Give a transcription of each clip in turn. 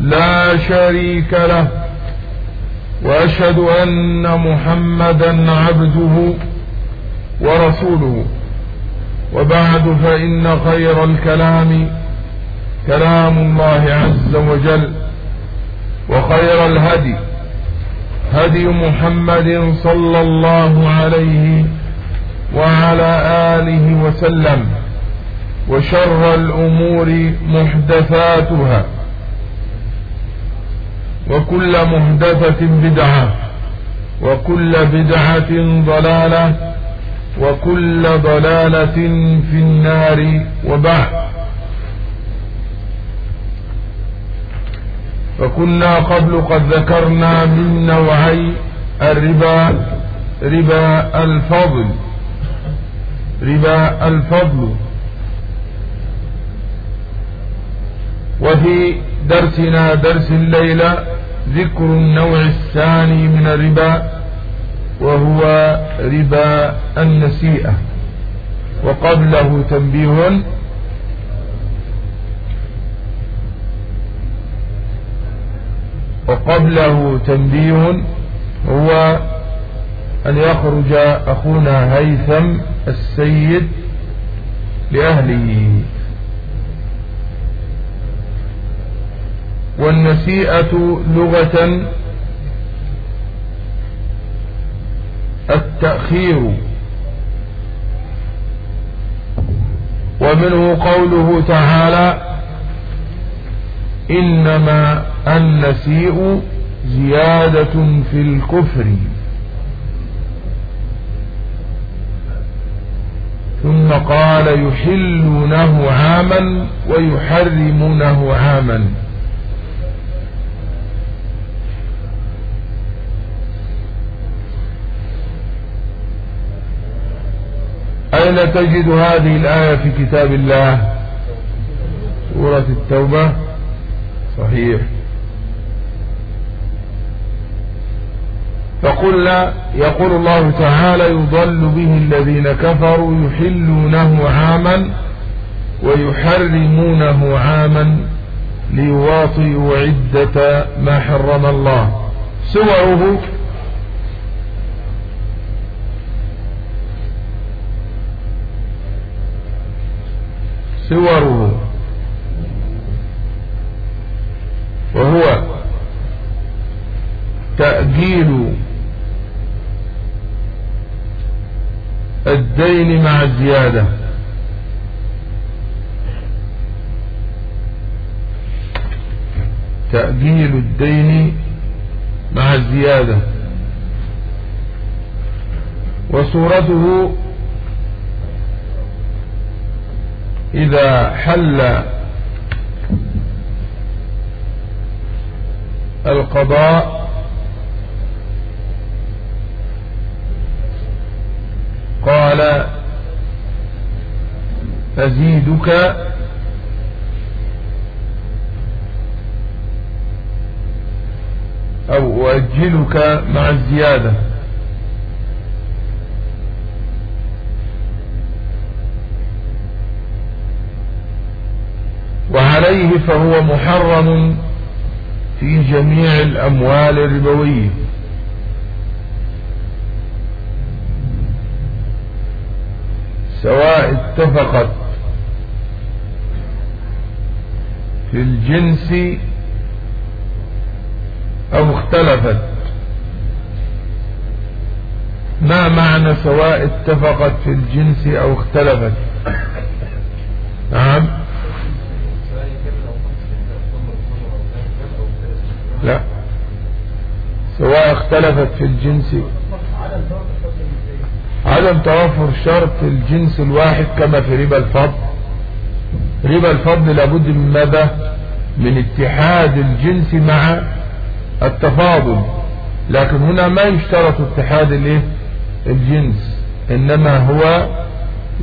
لا شريك له وأشهد أن محمدا عبده ورسوله. وبعد فإن خير الكلام كلام الله عز وجل وخير الهدي هدي محمد صلى الله عليه وعلى آله وسلم وشر الأمور محدثاتها. وكل مهدفة بدعة وكل بدعة ضلالة وكل ضلالة في النار وبعد. فكنا قبل قد ذكرنا من نوعي الربا ربا الفضل ربا الفضل. وفي درسنا درس الليلة ذكر النوع الثاني من الربا وهو ربا النسيئة. وقبله تنبيه وقبله تنبيه هو أن يخرج أخونا هيثم السيد لأهله. والنسيئة لغة التأخير. ومنه قوله تعالى إنما النسيء زيادة في الكفر. ثم قال يحلونه عاما ويحرمونه عاما. أين تجد هذه الآية في كتاب الله؟ سورة التوبة. صحيح. فقلنا يقول الله تعالى يضل به الذين كفروا يحلونه عاما ويحرمونه عاما ليواطئوا عدة ما حرم الله. سوره صوره. وهو تأجيل الدين مع الزيادة. تأجيل الدين مع الزيادة. وصورته إذا حل القضاء قال أزيدك أو أؤجلك مع الزيادة. وعليه فهو محرم في جميع الأموال الربوية. سواء اتفقت في الجنس أو اختلفت. ما معنى سواء اتفقت في الجنس أو اختلفت؟ نعم. سواء اختلفت في الجنس. عدم توفر شرط الجنس الواحد كما في ربا الفضل. ربا الفضل لابد من ماذا؟ من اتحاد الجنس مع التفاضل. لكن هنا ما يشترط اتحاد الايه؟ الجنس. إنما هو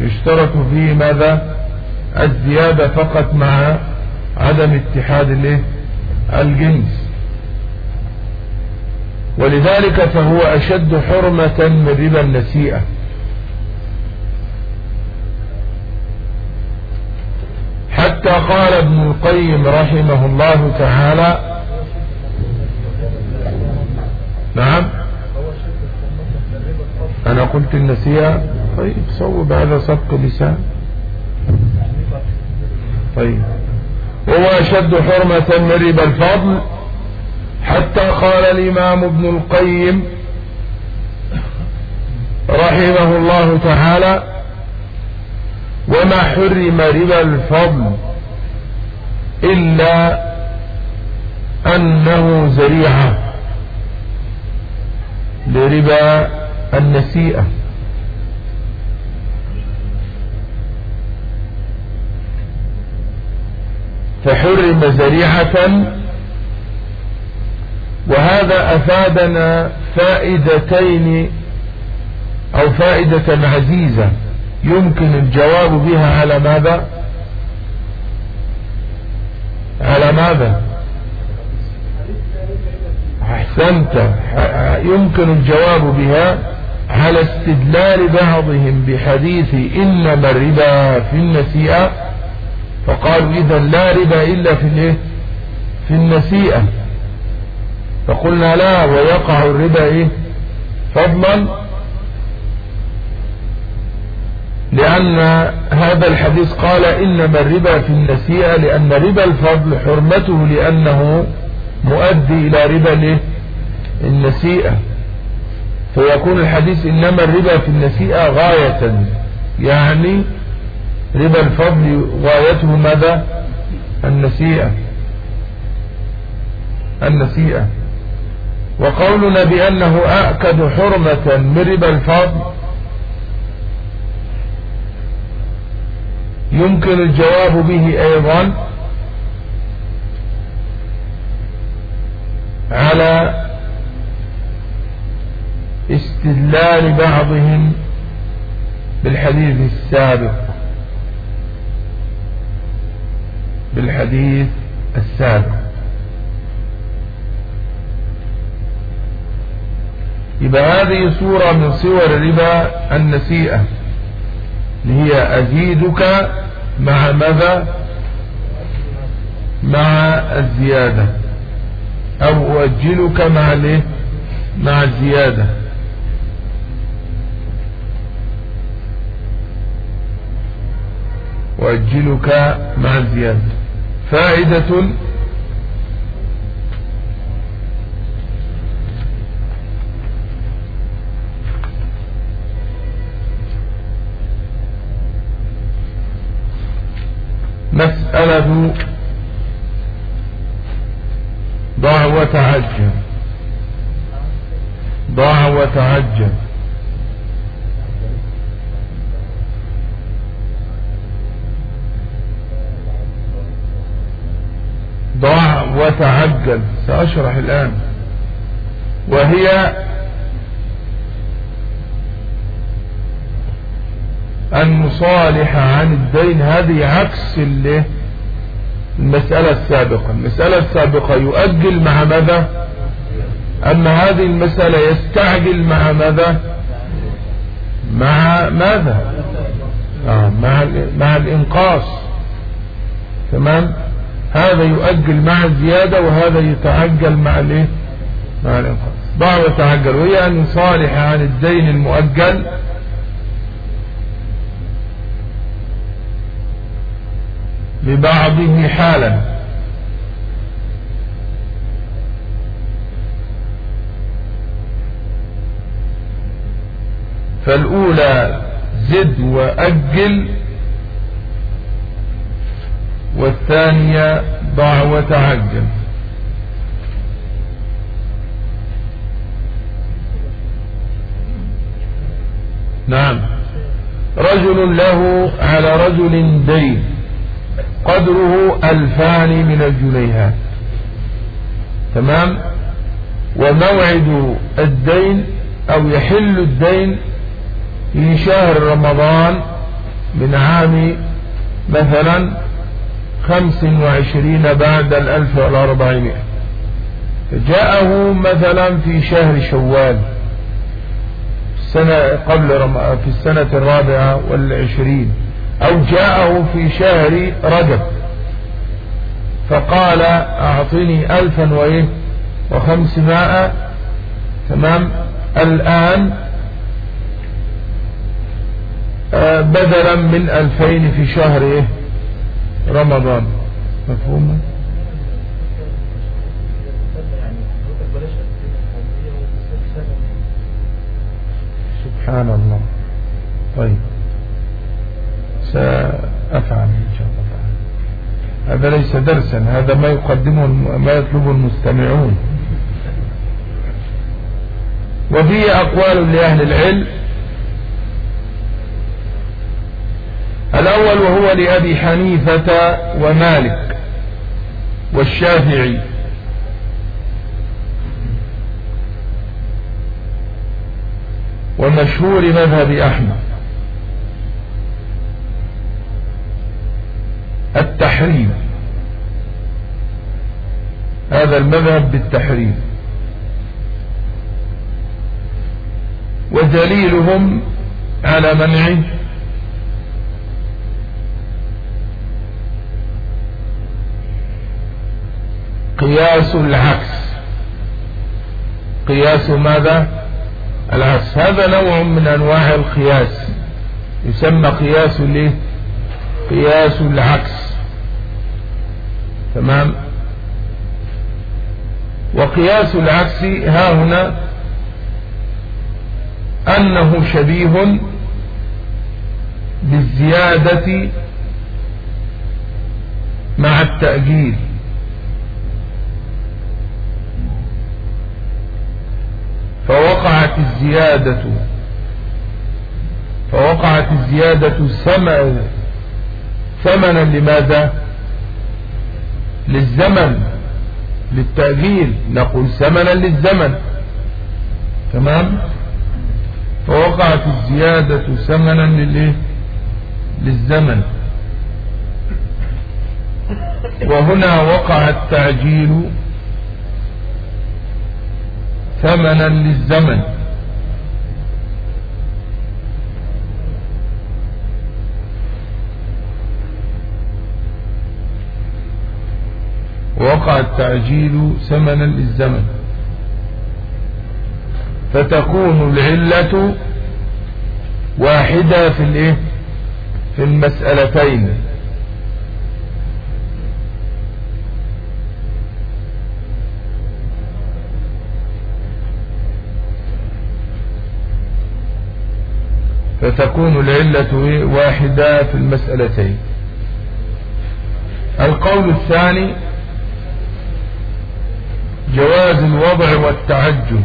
يشترط فيه ماذا؟ الزيادة فقط مع عدم اتحاد الايه؟ الجنس. ولذلك فهو أشد حرمة من ربا النسيئة حتى قال ابن القيم رحمه الله تعالى نعم أنا قلت النسيئة؟ طيب صوب هذا سبق لسان. طيب وهو أشد حرمة من ربا الفضل حتى قال الإمام ابن القيم رحمه الله تعالى وما حرم ربا الفضل إلا أنه زريعة لربا النسيئة. فحرم زريعة وهذا أفادنا فائدتين أو فائدة عزيزة يمكن الجواب بها على ماذا؟ على ماذا؟ أحسنت. يمكن الجواب بها على استدلال بعضهم بحديث إنما الربا في النسيئة فقالوا إذا لا ربا إلا في في النسيئة. فقلنا لا ويقع الربا إيه؟ فضلا. لأن هذا الحديث قال إنما الربا في النسيئة لأن ربا الفضل حرمته لأنه مؤدي إلى ربا النسيئة. فيكون الحديث إنما الربا في النسيئة غاية. يعني ربا الفضل غايته ماذا؟ النسيئة. النسيئة. وقولنا بأنه أأكد حرمة من ربا الفضل يمكن الجواب به أيضا على استدلال بعضهم بالحديث السابق. بالحديث السابق. يبقى هذه صورة من صور ربا النسيئة اللي هي أزيدك مع ماذا؟ مع الزيادة أو أؤجلك مع الايه مع الزيادة. وأجلك مع الزيادة. فائدة مسألة ضع وتعجل ضع وتعجل ضع وتعجل سأشرح الآن. وهي المصالحة عن الدين. هذه عكس المسألة السابقة. المسألة السابقة يؤجل مع ماذا؟ أما هذه المسألة يستعجل مع ماذا؟ مع ماذا؟ آه مع, مع الإنقاص. تمام؟ هذا يؤجل مع الزيادة وهذا يتعجل مع الايه مع الإنقاص. ضع وتعجل وهي أن يصالح عن الدين المؤجل ببعضه حالا. فالأولى زد وأجل والثانية ضع وتعجل. نعم. رجل له على رجل دين. قدره ألفان من الجنيهات. تمام؟ وموعد الدين أو يحل الدين في شهر رمضان من عام مثلا خمس وعشرين بعد الألف والأربعمائة. جاءه مثلا في شهر شوال السنة قبل في السنة الرابعة والعشرين. أو جاءه في شهر رجب. فقال أعطني ألفا وإيه؟ وخمسمائة. تمام؟ الآن آه، بدلا من ألفين في شهر إيه؟ رمضان. مفهوم؟ سبحان الله. طيب. سأفعل إن شاء الله هذا ليس درسا هذا ما يقدمه ما يطلبه المستمعون. وفيه أقوال لأهل العلم. الأول وهو لأبي حنيفة ومالك والشافعي. ومشهور مذهب أحمد. التحريم. هذا المذهب بالتحريم. ودليلهم على منعه. قياس العكس. قياس ماذا؟ العكس. هذا نوع من أنواع القياس. يسمى قياس الايه قياس العكس تمام؟ وقياس العكس ها هنا أنه شبيه بالزيادة مع التأجيل. فوقعت الزيادة فوقعت الزيادة ثمنا لماذا؟ للزمن للتأجيل نقول ثمنا للزمن. تمام؟ فوقعت الزيادة ثمنا للإيه؟ للزمن. وهنا وقع التعجيل ثمنا للزمن. وقع التعجيل ثمنا للزمن. فتكون العلة واحدة في الإيه؟ في المسألتين. فتكون العلة واحدة في المسألتين. القول الثاني جواز الوضع والتعجل.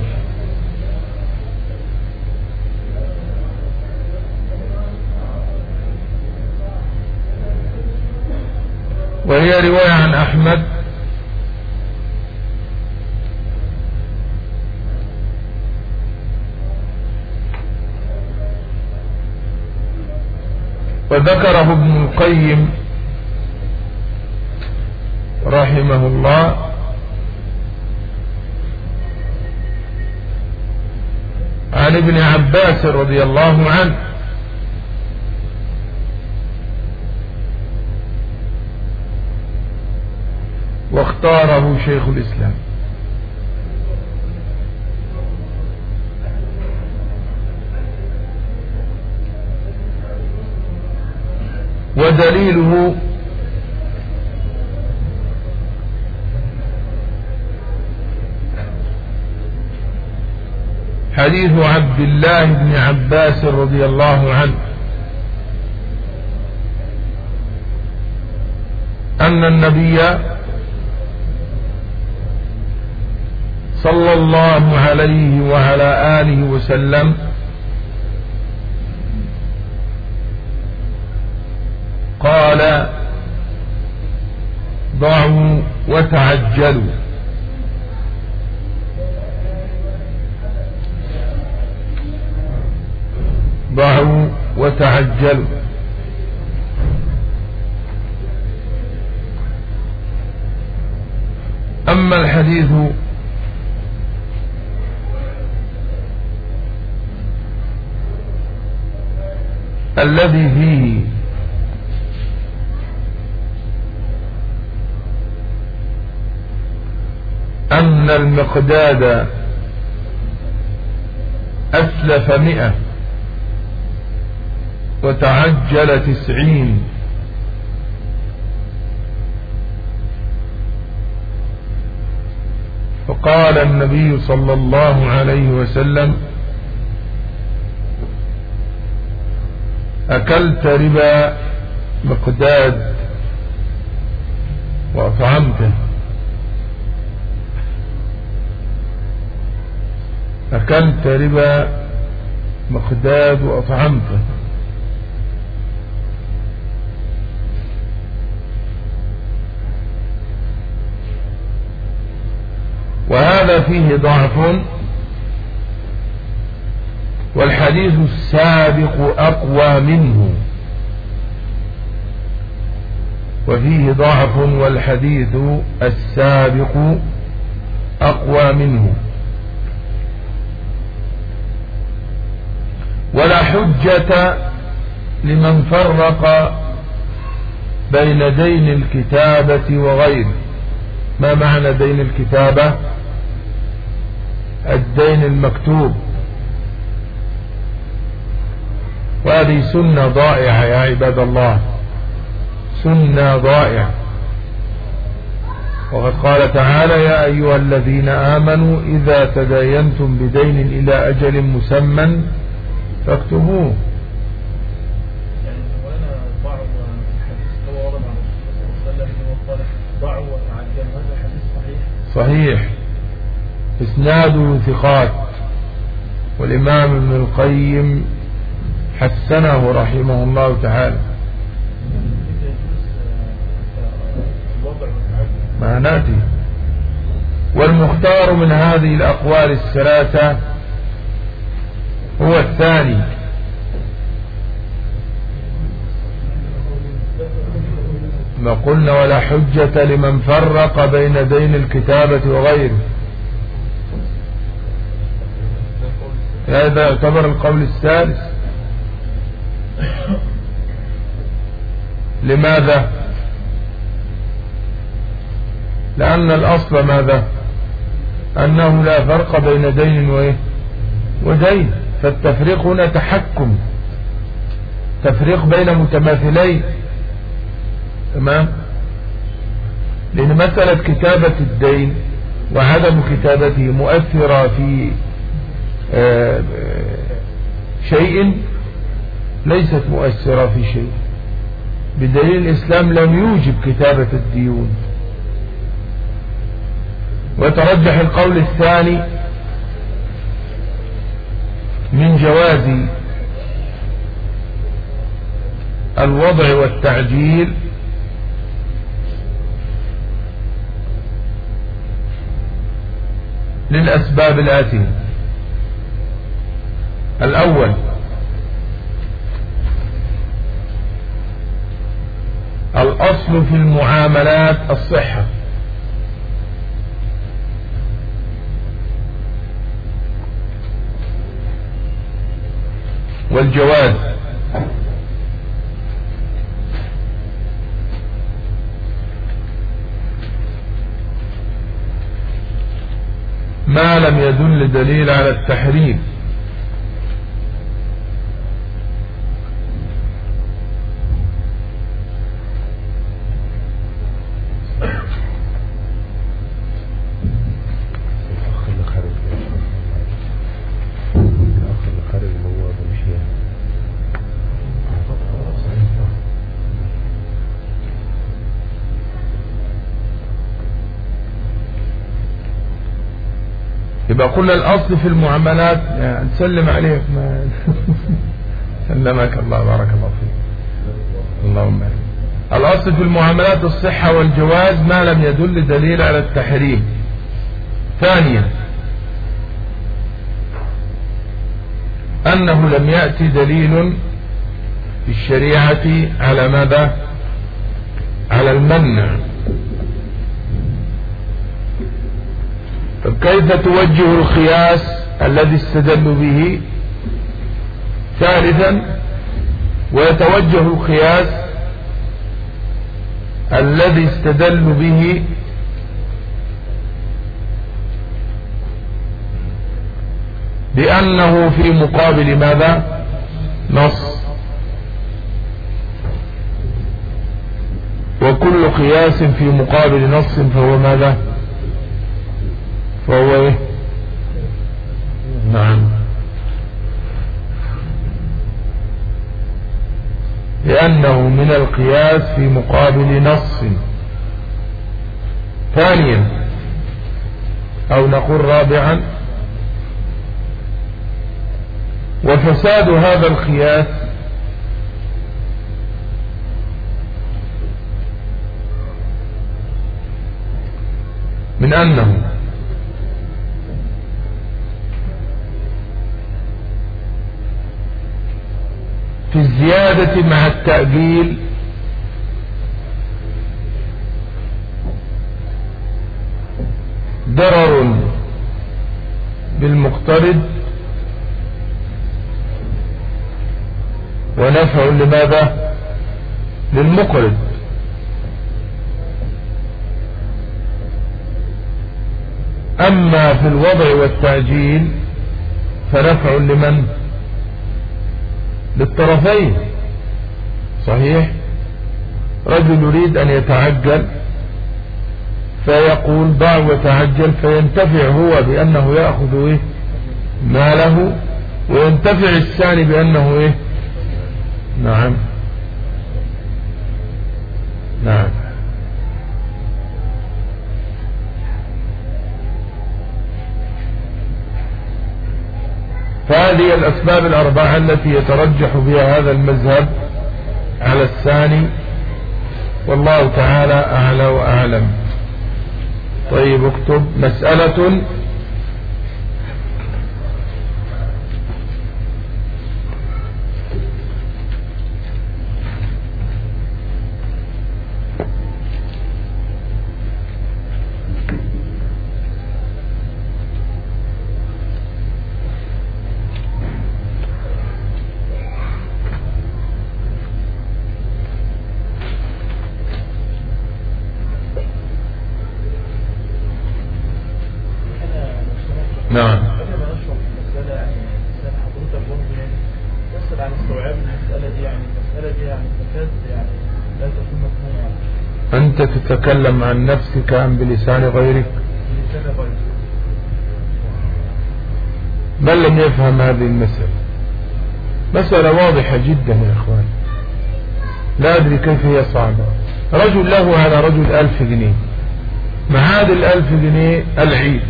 وهي رواية عن أحمد. وذكره ابن القيم رحمه الله. عن ابن عباس رضي الله عنه. واختاره شيخ الإسلام. ودليله حديث عبد الله بن عباس رضي الله عنه. أن النبي صلى الله عليه وعلى آله وسلم قال ضعوا وتعجلوا. ضعوا وتعجلوا. أما الحديث الذي فيه أن المقداد أسلف مئة وتعجل تسعين. فقال النبي صلى الله عليه وسلم أكلت ربا مقداد وأطعمته. أكلت ربا مقداد وأطعمته. وهذا فيه ضعف والحديث السابق أقوى منه وفيه ضعف والحديث السابق أقوى منه ولا حجة لمن فرق بين دين الكتابة وغيره. ما معنى دين الكتابة؟ الدين المكتوب. وهذه سنة ضائعة يا عباد الله. سنة ضائعة. وقد قال تعالى يا أيها الذين آمنوا إذا تداينتم بدين إلى أجل مسمى فاكتبوه صحيح. اسناده ثقات. والإمام ابن القيم حسنه رحمه الله تعالى. ما نأتي. والمختار من هذه الأقوال الثلاثة هو الثاني. ما قلنا ولا حجة لمن فرق بين دين الكتابة وغيره. هذا يعتبر القول الثالث لماذا؟ لأن الأصل ماذا؟ أنه لا فرق بين دين وإيه؟ ودين. فالتفريق هنا تحكم. تفريق بين متماثلين. تمام؟ لأن مسألة كتابة الدين وعدم كتابته مؤثرة في شيء ليست مؤثرة في شيء. بدليل الإسلام لم يوجب كتابة الديون. ويترجح القول الثاني من جواز الوضع والتعجيل للأسباب الآتية. الأول. الأصل في المعاملات الصحة. والجواز. ما لم يدل دليل على التحريم. يبقى قلنا الأصل في المعاملات. نسلم عليك ما سلمك الله بارك الله فيك. اللهم الأصل في المعاملات الصحة والجواز ما لم يدل دليل على التحريم. ثانيا أنه لم يأتي دليل في الشريعة على ماذا؟ على المنع. فكيف توجه الخياس الذي استدل به؟ ثالثا ويتوجه الخياس الذي استدل به بأنه في مقابل ماذا؟ نص. وكل قياس في مقابل نص فهو ماذا؟ فهو إيه؟ نعم. لأنه من القياس في مقابل نص. ثانيا أو نقول رابعا وفساد هذا القياس من أنه الزيادة مع التأجيل ضرر بالمقترض. ونفع لماذا؟ للمقرض. أما في الوضع والتأجيل فنفع لمن؟ للطرفين. صحيح؟ رجل يريد أن يتعجل فيقول ضع وتعجل فينتفع هو بأنه يأخذ إيه؟ ماله وينتفع الثاني بأنه إيه؟ نعم. نعم. الأسباب الأربعة التي يترجح بها هذا المذهب على الثاني. والله تعالى أعلى وأعلم. طيب اكتب. مسألة تتكلم عن نفسك أم بلسان غيرك؟ من لم يفهم هذه المسألة؟ مسألة واضحة جدا يا إخوان. لا أدري كيف هي صعبة. رجل له على رجل ألف جنيه. مع هذه الألف جنيه العيد.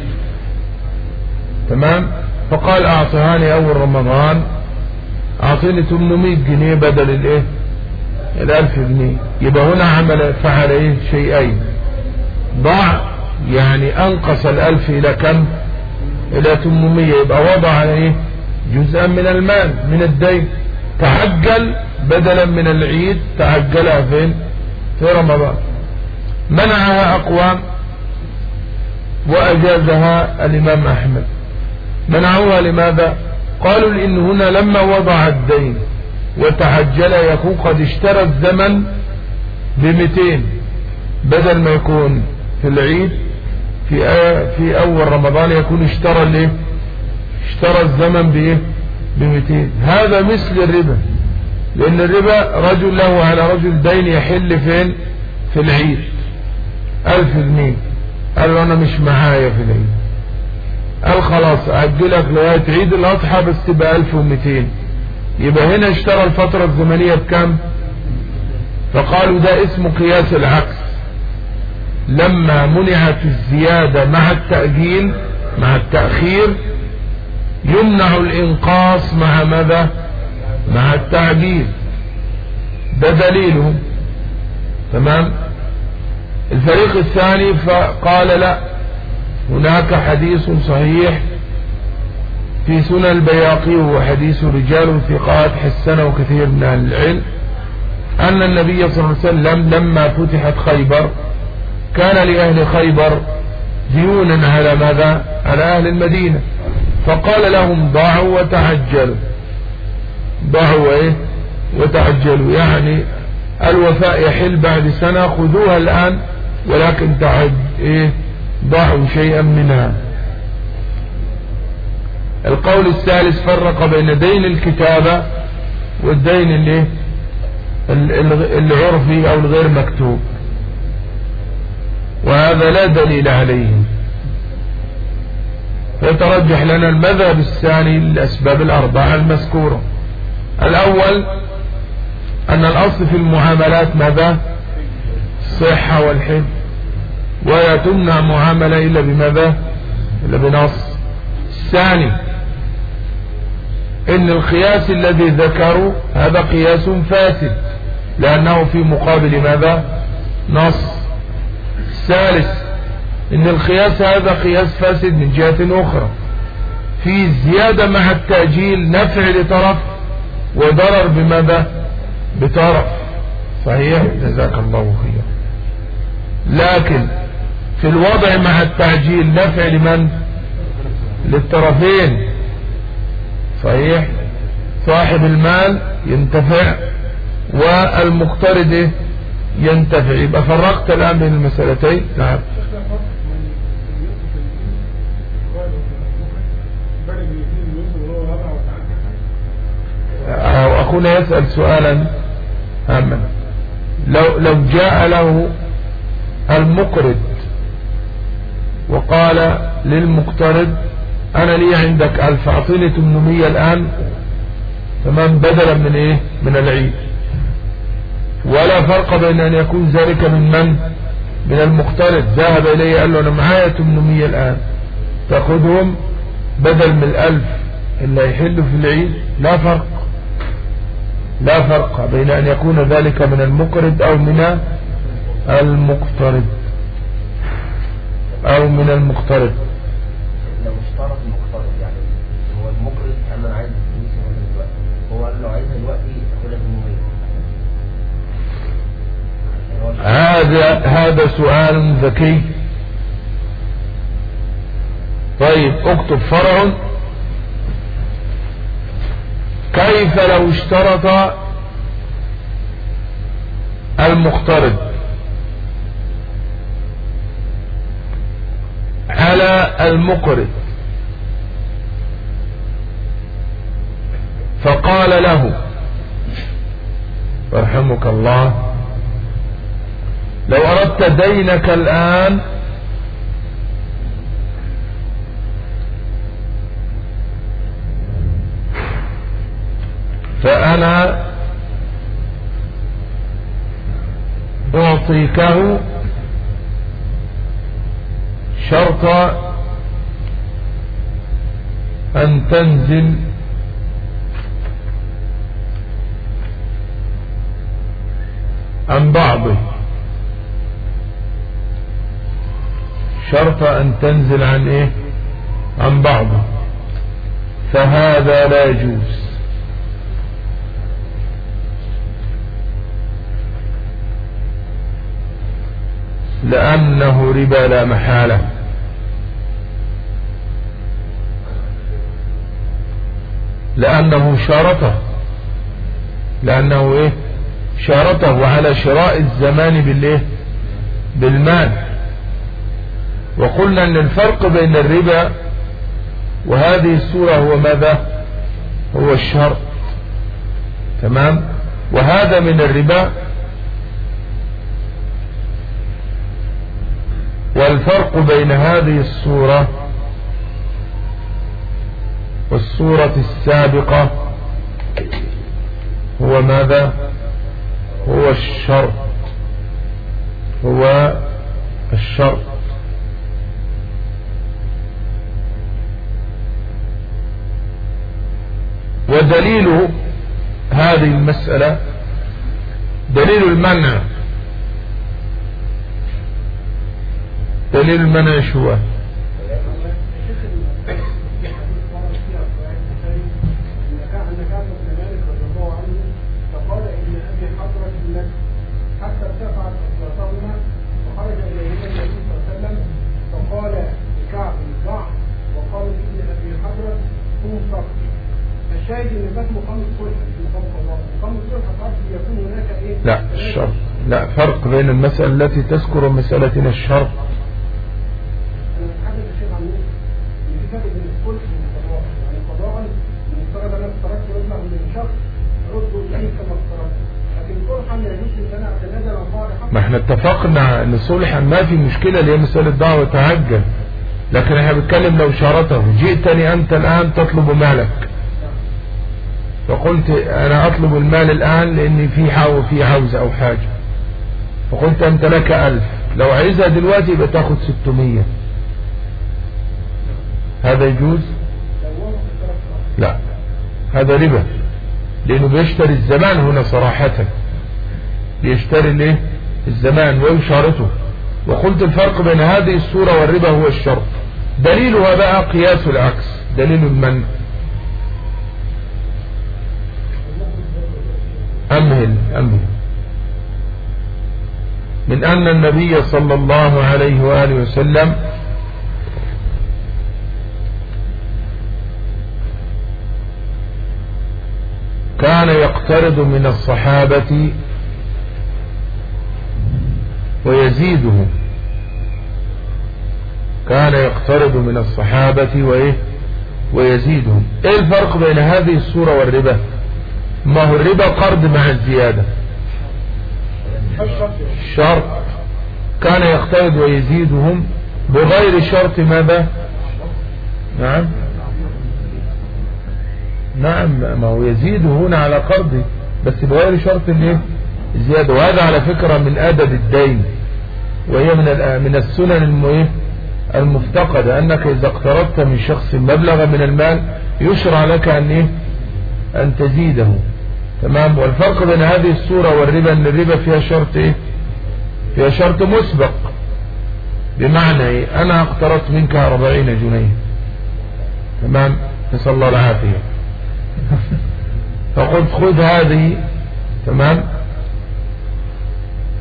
تمام؟ فقال أعطهاني أول رمضان. أعطيني 800 جنيه بدل الإيه؟ الألف جنيه. يبقى هنا عمل فعل إيه شيئين. ضع يعني أنقص الألف إلى كم؟ إلى 800 يبقى وضع إيه؟ جزءا من المال من الدين. تعجل بدلا من العيد. تعجلها فين؟ في رمضان. منعها أقوام وأجازها الإمام أحمد. منعوها لماذا؟ قالوا لأن هنا لما وضع الدين وتعجل يكون قد اشترى الزمن بمتين بدل ما يكون في العيد في في أول رمضان يكون اشترى الايه اشترى الزمن بإيه؟ بمتين هذا مثل الربا لأن الربا رجل له على رجل دين يحل فين؟ في العيد. ألف جنيه. قال له أنا مش معايا في العيد. قال خلاص أجلك لغاية عيد الأضحى بس تبقى 1200 يبقى هنا اشترى الفترة الزمنية بكم فقالوا ده اسمه قياس العكس. لما منعت الزيادة مع التأجيل مع التأخير يمنع الإنقاص مع ماذا؟ مع التعجيل ده دليله. تمام؟ الفريق الثاني فقال لا هناك حديث صحيح في سنن البياقي وهو حديث رجال ثقات حسنه كثير من أهل العلم أن النبي صلى الله عليه وسلم لما فتحت خيبر كان لأهل خيبر ديونا على ماذا؟ على أهل المدينة. فقال لهم ضعوا وتعجلوا. ضعوا إيه؟ وتعجلوا. يعني الوفاء يحل بعد سنة خذوها الآن ولكن تعد إيه؟ ضعوا شيئا منها. القول الثالث فرق بين دين الكتابة والدين اللي العرفي أو الغير مكتوب. وهذا لا دليل عليه. فيترجح لنا المذهب الثاني للأسباب الأربعة المذكورة. الأول أن الأصل في المعاملات ماذا؟ الصحة والحل ولا تمنع معاملة إلا بماذا؟ إلا بنص. الثاني إن القياس الذي ذكروا هذا قياس فاسد لأنه في مقابل ماذا؟ نص. الثالث إن القياس هذا قياس فاسد من جهة أخرى. في زيادة مع التأجيل نفع لطرف وضرر بماذا؟ بطرف. صحيح؟ جزاك الله خيرا. لكن في الوضع مع التعجيل نفع لمن؟ للطرفين. صحيح؟ صاحب المال ينتفع والمقترض ينتفع. يبقى فرقت الآن بين المسألتين. نعم. أخونا يسأل سؤالا هاما لو, لو جاء له المقرض وقال للمقترض أنا لي عندك ألف. أعطيني 800 الآن. تمام؟ بدلا من إيه؟ من العيد. ولا فرق بين أن يكون ذلك من من؟ من المقترض ذهب إليه قال له أنا معايا 800 الآن. تأخذهم بدل من الألف. اللي يحل في العيد لا فرق. لا فرق بين أن يكون ذلك من المقرض أو من المقترض أو من المقترض اشترط المقترض يعني هو المقرض أنا عايز فلوسي دلوقتي هو قال له عايزها دلوقتي تاخدها ب هذا هذا سؤال ذكي. طيب اكتب فرع. كيف لو اشترط المقترض على المقرض؟ فقال له رحمك الله لو أردت دينك الآن فأنا أعطيكه شرط أن تنزل عن بعضه. شرط أن تنزل عن إيه؟ عن بعضه. فهذا لا يجوز. لأنه ربا لا محالة. لأنه شارته لأنه إيه؟ شارته على شراء الزمان بالإيه؟ بالمال. وقلنا أن الفرق بين الربا وهذه السورة هو ماذا؟ هو الشرط. تمام؟ وهذا من الربا. والفرق بين هذه الصورة والصورة السابقة هو ماذا؟ هو الشرط. هو الشرط. ودليل هذه المسألة دليل المنع. دليل المنع شوه الشاهد إن ده مقام الصلح مقام قضاء مقام الصلح قد يكون هناك إيه؟ لا الشرط لا فرق بين المسألة التي تذكر مسألتنا الصلح حقي ما إحنا اتفقنا إن صلحا ما في مشكلة اللي هي مسألة دعوة تعجل لكن إحنا بنتكلم لو شرطه. جئتني أنت الآن تطلب مالك. فقلت أنا أطلب المال الآن لأني في حاو في عوزة أو حاجة. فقلت أنت لك ألف. لو عايزها دلوقتي يبقى تاخد ستمية. هذا يجوز. لا. هذا ربا. لأنه بيشتري الزمان هنا صراحة. بيشتري الايه الزمان ويشارطه وقلت الفرق بين هذه الصورة والربا هو الشرط. دليلها بقى قياس العكس. دليل المنع. أمهل أمهل. من أن النبي صلى الله عليه وآله وسلم كان يقترض من الصحابة ويزيدهم كان يقترض من الصحابة ويزيدهم. إيه الفرق بين هذه الصورة والربا؟ ما هو الربا قرض مع الزيادة. شرط. كان يقترض ويزيدهم بغير شرط ماذا؟ نعم. نعم ما هو يزيد هنا على قرضه بس بغير شرط الايه زيادة. وهذا على فكرة من أدب الدين وهي من من السنن إيه؟ المفتقدة. أنك إذا اقترضت من شخص مبلغا من المال يشرع لك أن إيه؟ أن تزيده. تمام؟ والفرق بين هذه الصورة والربا أن الربا فيها شرط إيه؟ فيها شرط مسبق. بمعنى إيه؟ أنا اقترضت منك أربعين جنيه. تمام؟ نسأل الله العافية. فقلت خذ هذه. تمام؟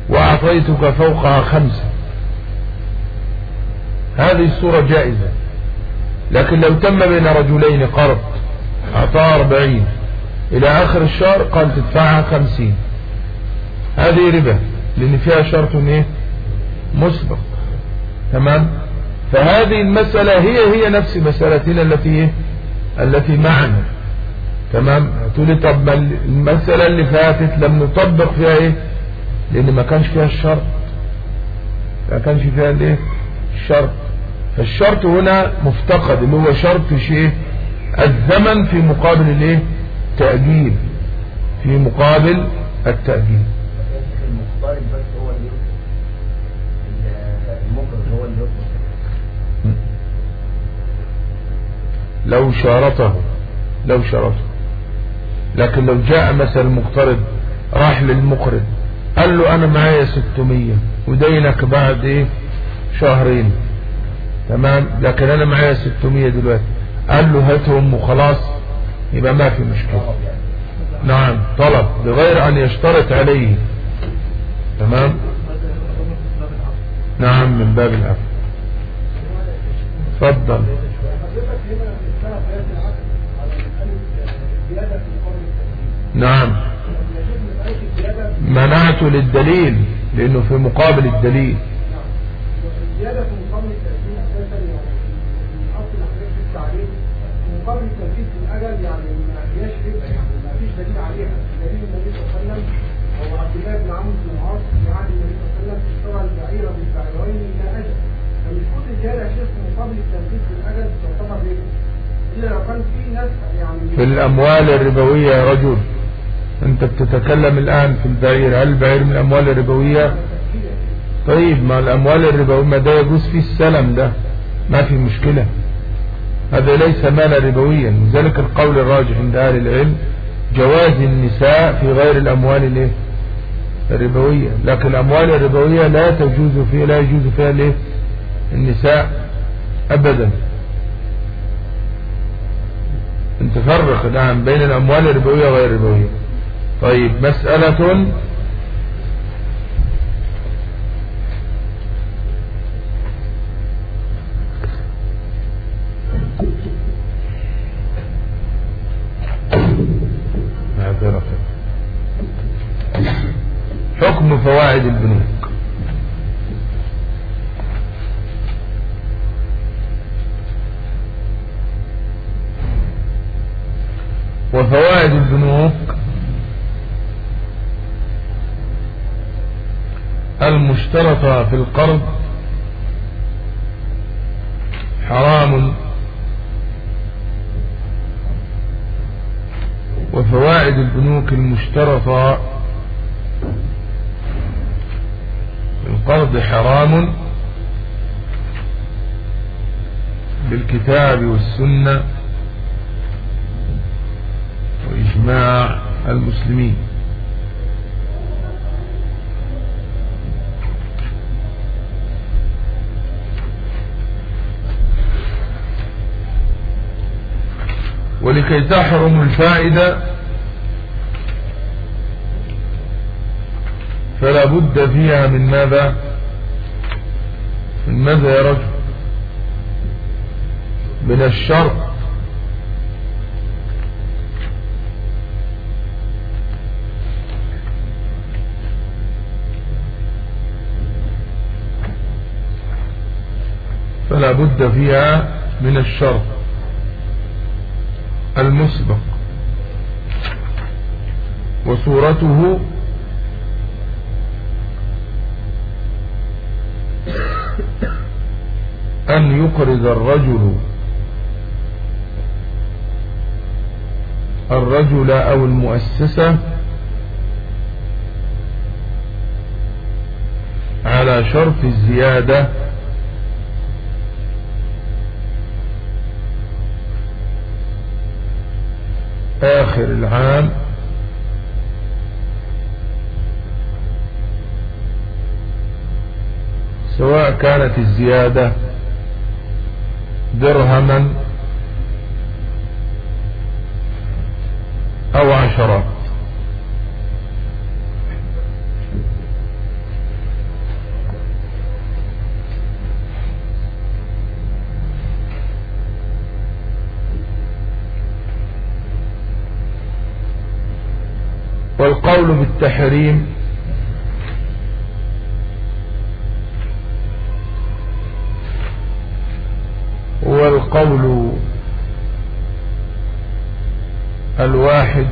وأعطيتك فوقها خمسة. هذه الصورة جائزة. لكن لو تم بين رجلين قرض أعطاه أربعين. إلى آخر الشهر قال تدفعها خمسين. هذه ربا لأن فيها شرط إيه؟ مسبق. تمام؟ فهذه المسألة هي هي نفس مسألتنا التي إيه؟ التي معنا. تمام؟ تقولي طب المسألة اللي فاتت لم نطبق فيها إيه؟ لأن ما كانش فيها الشرط. ما كانش فيها الايه الشرط. فالشرط هنا مفتقد اللي هو شرط شيء الزمن في مقابل الإيه؟ تأجيل في مقابل التأجيل بس هو اللي هو اللي لو شارطه لو شارطه. لكن لو جاء مثلا المقترض راح للمقرض قال له أنا معايا 600 ودينك بعد إيه؟ شهرين. تمام؟ لكن أنا معايا 600 دلوقتي. قال له هاتهم وخلاص. يبقى ما في مشكلة. نعم طلب بغير أن يشترط عليه. تمام؟ نعم من باب العفو. تفضل. نعم. منعته للدليل لأنه في مقابل الدليل. الزيادة في مقابل التسليم أساسا يعني شفت عليه في مقابل التنفيذ في الأجل يعني ما هياش ربا يعني ما فيش دليل عليها. دليل النبي صلى الله عليه وسلم هو عبد الله بن عمرو بن العاص في عهد النبي صلى الله عليه وسلم اشترى البعير بالبعيرين إلى أجل. فمش كل الزيادة يا شيخ في مقابل التنفيذ في الأجل تعتبر ربا إلا لو كان في ناس يعني في الأموال الربوية يا رجل. أنت بتتكلم الآن في البعير. هل البعير من الأموال الربوية؟ طيب ما الأموال الربوية ما ده يجوز فيه السلم ده. ما في مشكلة. هذا ليس مالا ربويا. لذلك القول الراجح عند أهل العلم. جواز النساء في غير الأموال الايه الربوية لكن الأموال الربوية لا تجوز فيها لا يجوز فيها الايه النساء أبدا. انت فرق نعم بين الأموال الربوية وغير الربوية. طيب مسألة حكم فوائد البنوك. وفوائد البنوك المشترطة في القرض وفوائد البنوك المشترطة. القرض حرام بالكتاب والسنة وإجماع المسلمين. ولكي تحرم الفائدة فلا بد فيها من ماذا؟ من ماذا يا رجل؟ من الشرط. فلا بد فيها من الشرط المسبق. وصورته أن يقرض الرجل الرجل أو المؤسسة على شرط الزيادة آخر العام سواء كانت الزيادة درهما أو عشرات والقول بالتحريم القول الواحد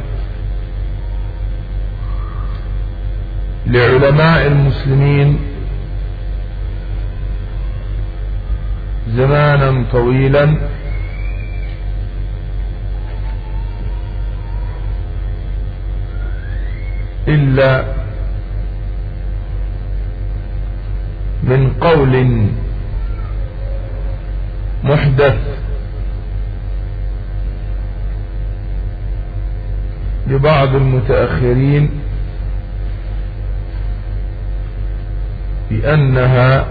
لعلماء المسلمين زمانا طويلا إلا من قول محدث لبعض المتأخرين بأنها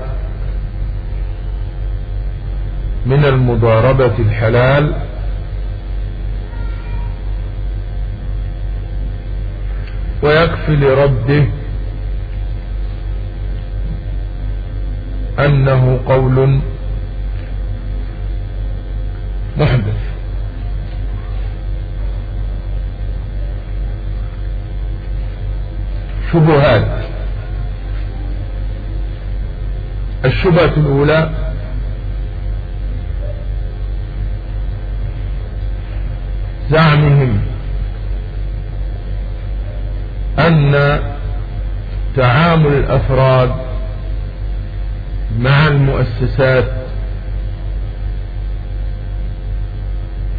من المضاربة الحلال ويكفي لرده أنه قول شبهات الشبهة الأولى زعمهم أن تعامل الأفراد مع المؤسسات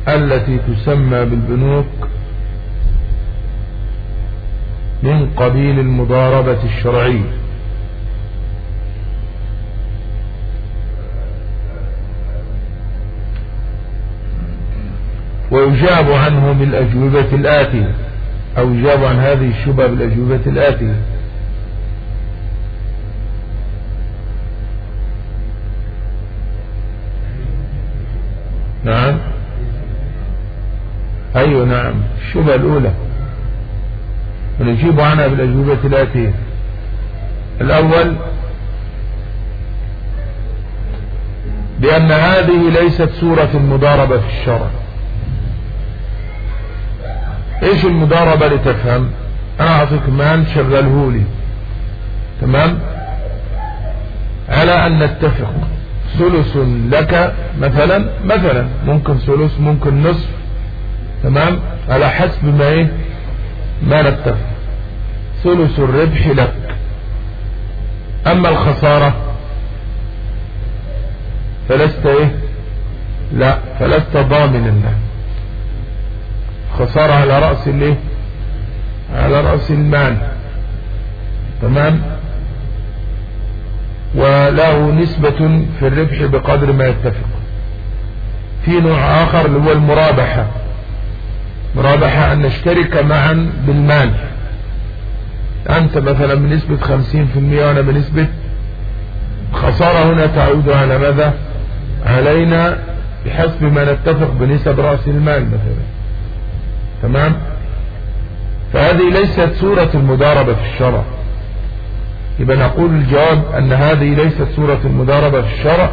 التي تسمى بالبنوك قبيل المضاربة الشرعية ويجاب عنه بالأجوبة الآتية. أو يجاب عن هذه الشبهة بالأجوبة الآتية. نعم. أيوة نعم. الشبهة الأولى. ونجيب عنها بالأجوبة الآتية الأول بأن هذه ليست سورة المضاربة في الشرع. إيش المضاربة لتفهم أنا أعطيك مال شغله لي تمام؟ على أن نتفق. ثلث لك مثلا مثلا ممكن ثلث ممكن نصف. تمام؟ على حسب ما إيه؟ نتفق ثلث الربح لك. أما الخسارة فلست إيه؟ لا فلست ضامنا له خسارة على رأس الإيه؟ على رأس المال. تمام؟ وله نسبة في الربح بقدر ما يتفق. في نوع آخر اللي هو المرابحة. مرابحة أن نشترك معا بالمال. أنت مثلا بنسبة خمسين في المئة وأنا بنسبة خسارة هنا تعود على ماذا؟ علينا بحسب ما نتفق بنسب رأس المال مثلا. تمام؟ فهذه ليست سورة المضاربة في الشرع. يبقى نقول الجواب أن هذه ليست سورة المضاربة في الشرع.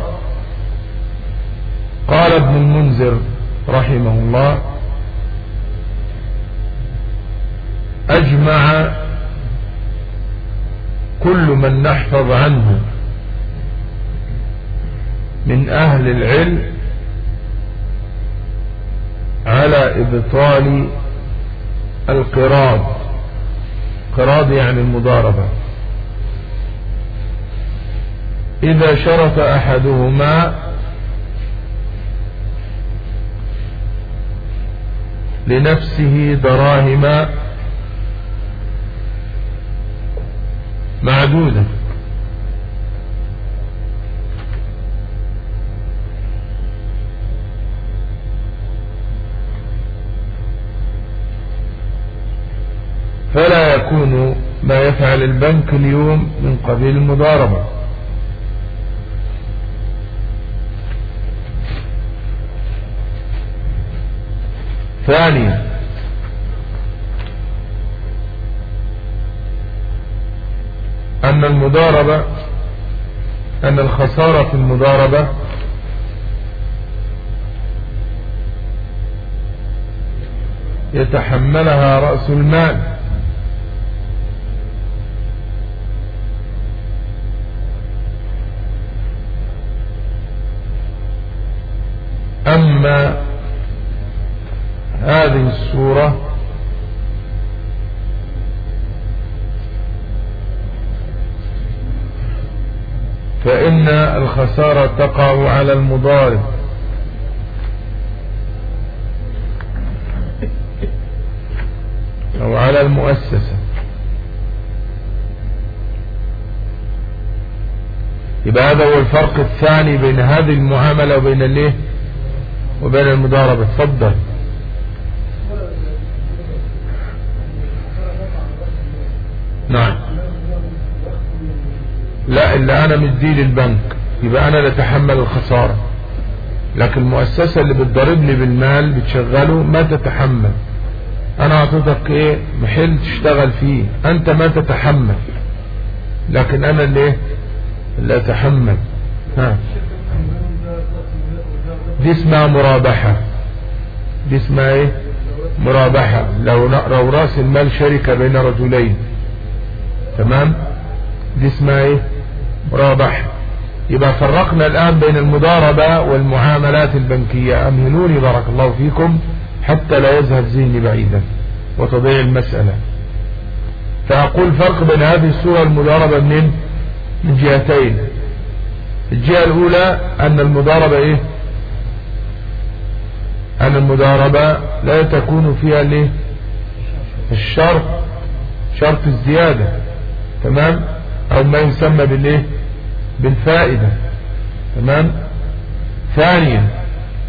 قال ابن المنذر رحمه الله أجمع كل من نحفظ عنه من أهل العلم على إبطال القراض. قراض يعني المضاربة. إذا شرط أحدهما لنفسه دراهم معدودة. فلا يكون ما يفعل البنك اليوم من قبيل المضاربة. ثانيا أن المضاربة أن الخسارة في المضاربة يتحملها رأس المال. أما هذه السورة فإن الخسارة تقع على المضارب. أو على المؤسسة. يبقى هذا هو الفرق الثاني بين هذه المعاملة وبين الايه وبين المضاربة. تفضل. اللي أنا مديه للبنك يبقى أنا اللي أتحمل الخسارة. لكن المؤسسة اللي بتضرب لي بالمال بتشغله ما تتحمل. أنا أعطيتك إيه؟ محل تشتغل فيه. أنت ما تتحمل. لكن أنا اللي إيه؟ اللي أتحمل. ها. دي اسمها مرابحة. دي اسمها إيه؟ مرابحة. لو لو رأس المال شركة بين رجلين. تمام؟ دي اسمها إيه؟ مرابحة يبقى فرقنا الآن بين المضاربة والمعاملات البنكية أمهلوني بارك الله فيكم حتى لا يذهب ذهني بعيدا وتضيع المسألة. فأقول فرق بين هذه الصورة المضاربة من جهتين. الجهة الأولى أن المضاربة إيه؟ أن المضاربة لا تكون فيها ليه؟ الشرط شرط الزيادة تمام؟ أو ما يسمى بالإيه؟ بالفائدة. تمام؟ ثانيا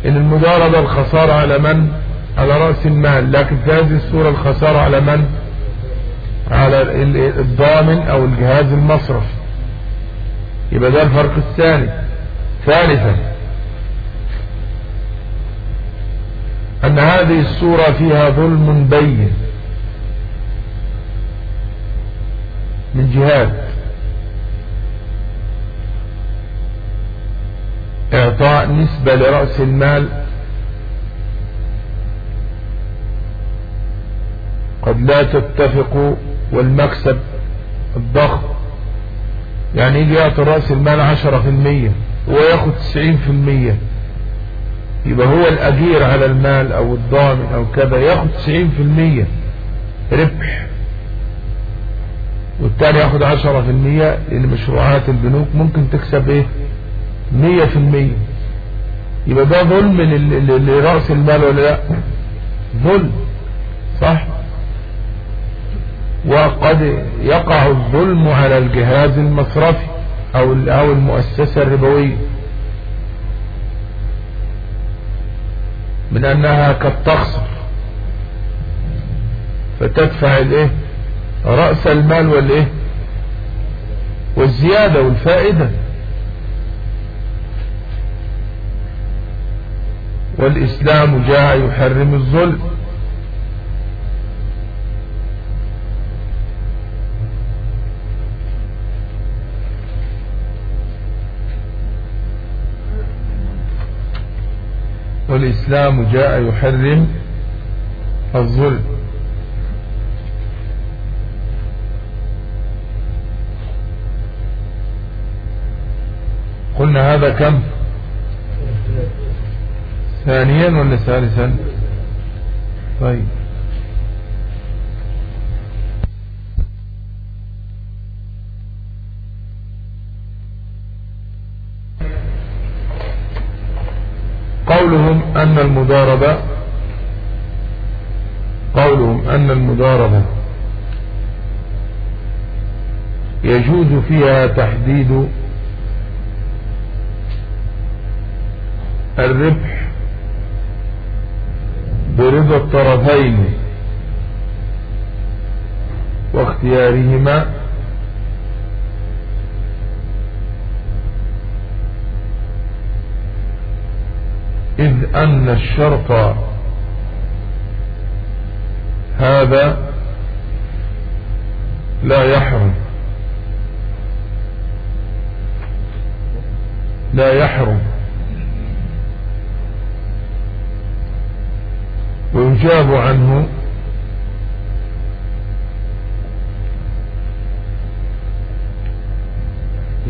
إن المضاربة الخسارة على من؟ على رأس المال. لكن في هذه الصورة الخسارة على من؟ على الضامن أو الجهاز المصرفي يبقى ده الفرق الثاني. ثالثا أن هذه الصورة فيها ظلم بين من جهات. إعطاء نسبة لرأس المال. قد لا تتفق والمكسب الضخم. يعني يجي يعطي رأس المال عشرة في المية وياخد تسعين في المية. يبقى هو الأجير على المال أو الضامن أو كذا ياخد تسعين في المية ربح. والتاني ياخد عشرة في المية لأن مشروعات البنوك ممكن تكسب إيه؟ مية في المية. يبقى ده ظلم لرأس المال ولا لأ؟ ظلم صح؟ وقد يقع الظلم على الجهاز المصرفي أو أو المؤسسة الربوية. من أنها قد تخسر. فتدفع الإيه؟ رأس المال والإيه؟ والزيادة والفائدة. والإسلام جاء يحرم الظلم. والإسلام جاء يحرم الظلم. قلنا هذا كم؟ ثانيا ولا ثالثا؟ طيب. قولهم أن المضاربة قولهم أن المضاربة يجوز فيها تحديد الربح برضا الطرفين واختيارهما إذ أن الشرط هذا لا يحرم لا يحرم. ويجاب عنه.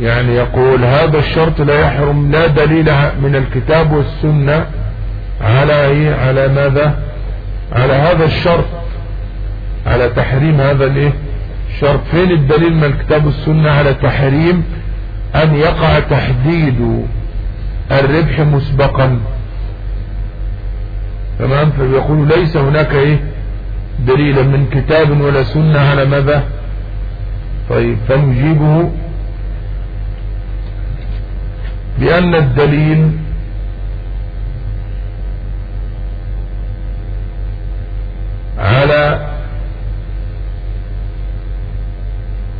يعني يقول هذا الشرط لا يحرم لا دليل من الكتاب والسنة على إيه على ماذا؟ على هذا الشرط على تحريم هذا الإيه؟ الشرط فين الدليل من الكتاب والسنة على تحريم أن يقع تحديد الربح مسبقا؟ تمام؟ فيقول ليس هناك إيه؟ دليلا من كتاب ولا سنة على ماذا؟ طيب فنجيبه بأن الدليل على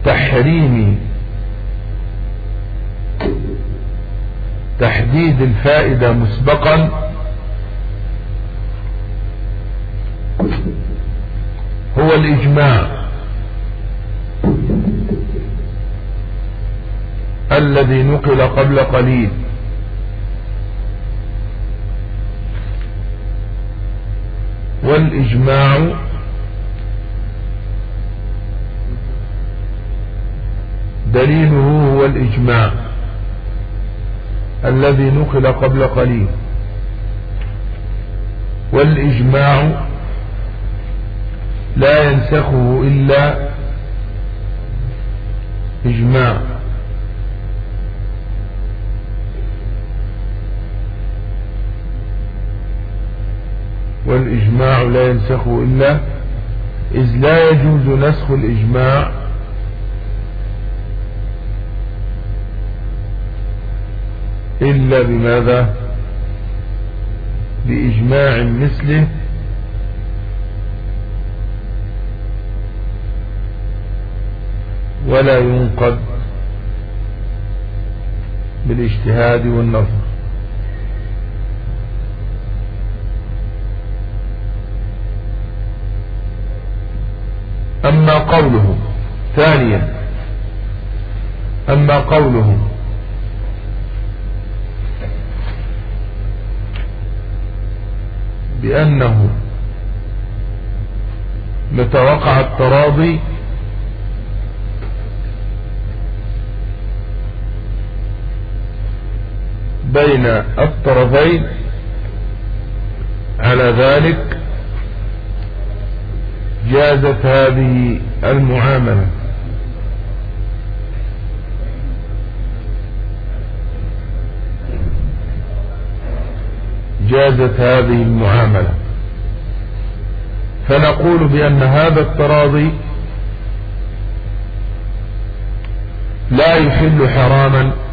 تحريم تحديد الفائدة مسبقا هو الإجماع. الذي نقل قبل قليل. والإجماع دليله هو الإجماع. الذي نقل قبل قليل. والإجماع لا ينسخه إلا إجماع. والإجماع لا ينسخه إلا إذ لا يجوز نسخ الإجماع إلا بماذا؟ بإجماع مثله ولا ينقد بالاجتهاد والنظر. أما قوله ثانيا أما قوله بأنه متوقع التراضي بين الطرفين على ذلك جازت هذه المعاملة. جازت هذه المعاملة. فنقول بأن هذا التراضي لا يحل حراما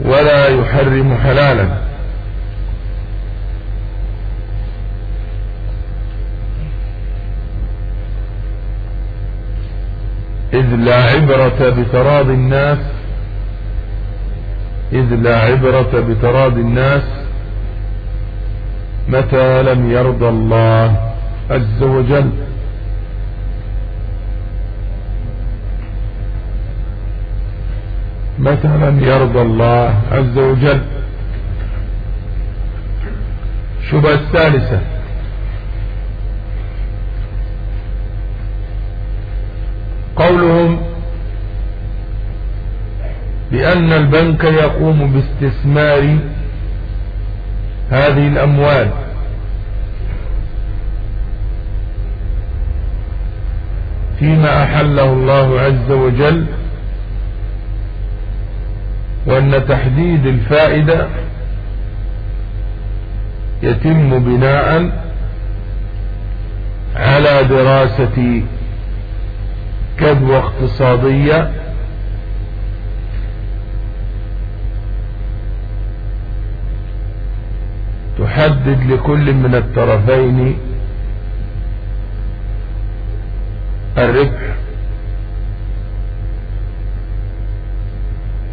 ولا يحرم حلالا. إذ لا عبرة بتراضي الناس إذ لا عبرة بتراضي الناس متى لم يرضى الله عز وجل. لم يرضى الله عز وجل. شبهة الثالثة. قولهم بأن البنك يقوم باستثمار هذه الأموال. فيما أحله الله عز وجل وأن تحديد الفائدة يتم بناء على دراسة كدوة اقتصادية تحدد لكل من الطرفين الربح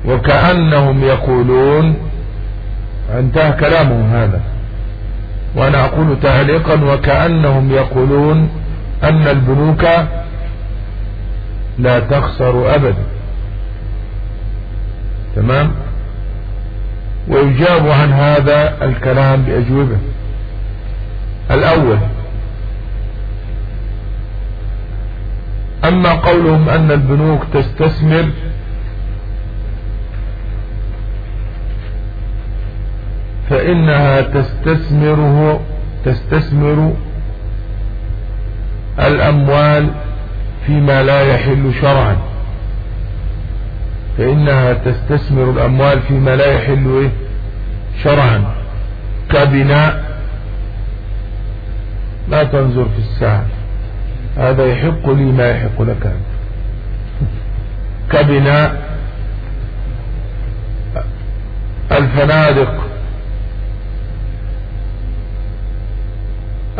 وكأنهم يقولون انتهى كلامهم هذا. وأنا أقول تعليقا وكأنهم يقولون أن البنوك لا تخسر ابدا. تمام؟ ويجاب عن هذا الكلام بأجوبة. الأول أما قولهم أن البنوك تستثمر فإنها تستثمره تستثمر الأموال فيما لا يحل شرعا. فإنها تستثمر الأموال فيما لا يحل إيه؟ شرعا. كبناء لا تنظر في الساعة. هذا يحق لي ما يحق لك كبناء الفنادق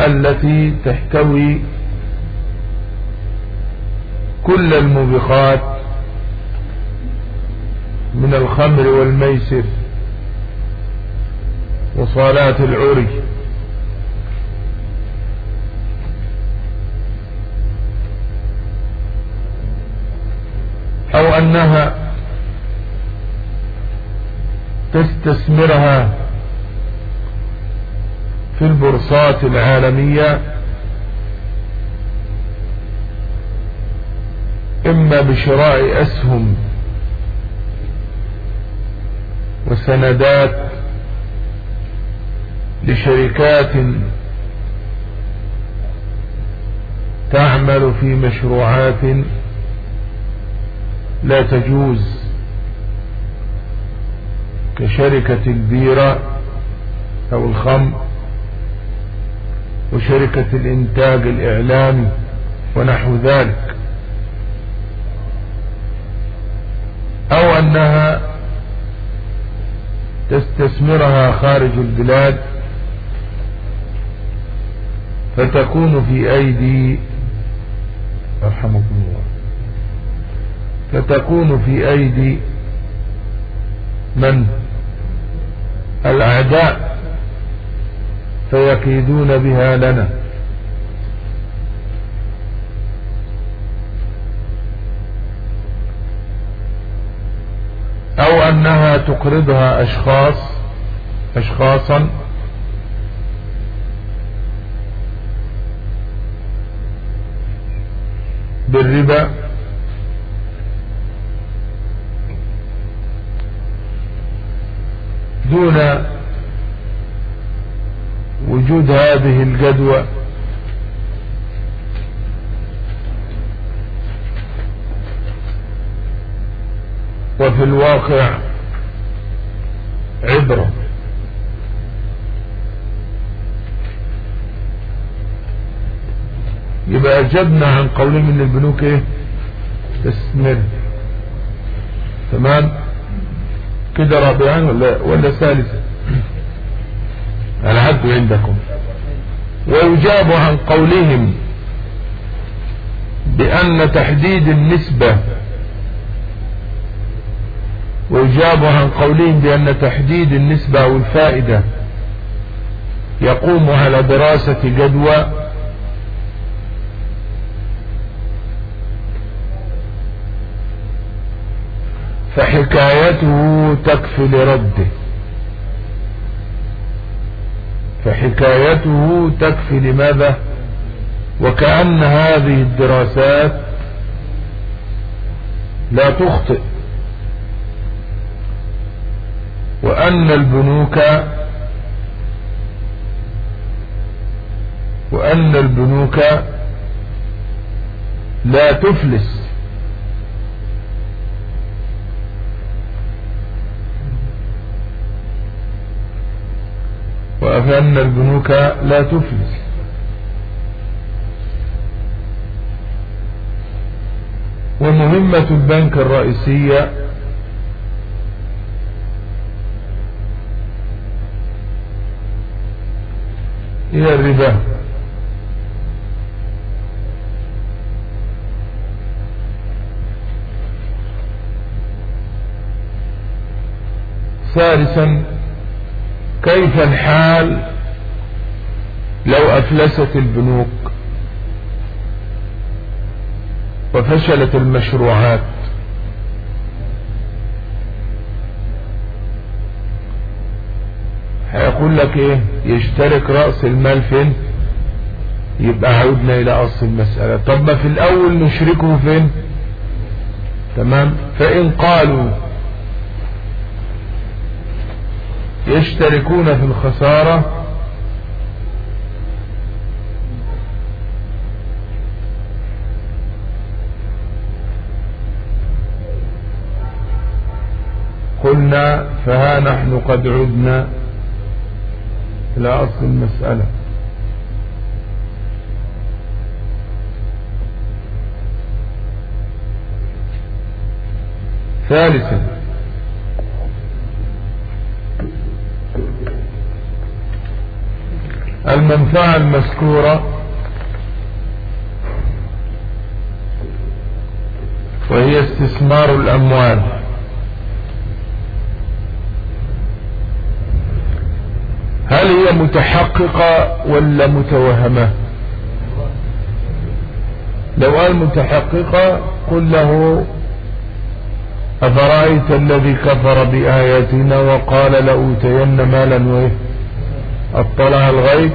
التي تحتوي كل الموبقات من الخمر والميسر وصالات العري. أو أنها تستثمرها في البورصات العالمية إما بشراء أسهم وسندات لشركات تعمل في مشروعات لا تجوز كشركة البيرة أو الخمر. وشركة الإنتاج الإعلامي ونحو ذلك. أو أنها تستثمرها خارج البلاد فتكون في أيدي رحمكم الله. فتكون في أيدي من؟ الأعداء. فيكيدون بها لنا. أو أنها تقرضها أشخاص أشخاصا. بالربا. دون وجود هذه الجدوى. وفي الواقع عبرة. يبقى أجبنا عن قولهم ان البنوك إيه؟ تستمر. تمام؟ كده رابعا ولا ولا ثالثا؟ عندكم. ويجاب عن قولهم بأن تحديد النسبة. ويجاب عن قولهم بأن تحديد النسبة أو الفائدة. يقوم على دراسة جدوى. فحكايته تكفي لرده. فحكايته تكفي لماذا؟ وكأن هذه الدراسات لا تخطئ. وأن البنوك وأن البنوك لا تفلس. وأن البنوك لا تفلس. ومهمة البنك الرئيسية هي الربا. ثالثا كيف الحال؟ لو أفلست البنوك وفشلت المشروعات. هيقول لك إيه؟ يشترك رأس المال فين؟ يبقى عودنا إلى أصل المسألة. طب ما في الأول نشركه فين؟ تمام؟ فإن قالوا يشتركون في الخسارة قلنا فها نحن قد عدنا إلى أصل المسألة. ثالثا المنفعة المذكورة. وهي استثمار الأموال. هل هي متحققة ولا متوهمة؟ لو قال متحققة قل له أفرأيت الذي كفر بآياتنا وقال لأوتين مالا؟ وإيه؟ اطلع الغيب؟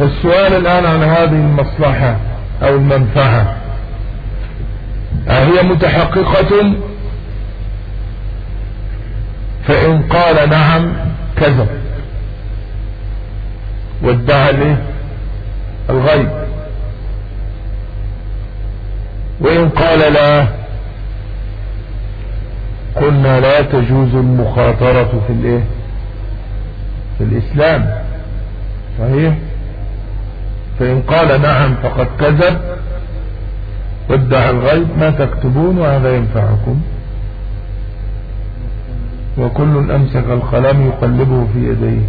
فالسؤال الآن عن هذه المصلحة أو المنفعة. أهي متحققة؟ فإن قال نعم كذب وادعى له الغيب. وإن قال لا قلنا لا تجوز المخاطرة في الإيه؟ في الإسلام. صحيح؟ فإن قال نعم فقد كذب وادعى الغيب ما تكتبون وهذا ينفعكم. وكل أمسك القلم يقلبه في يديه.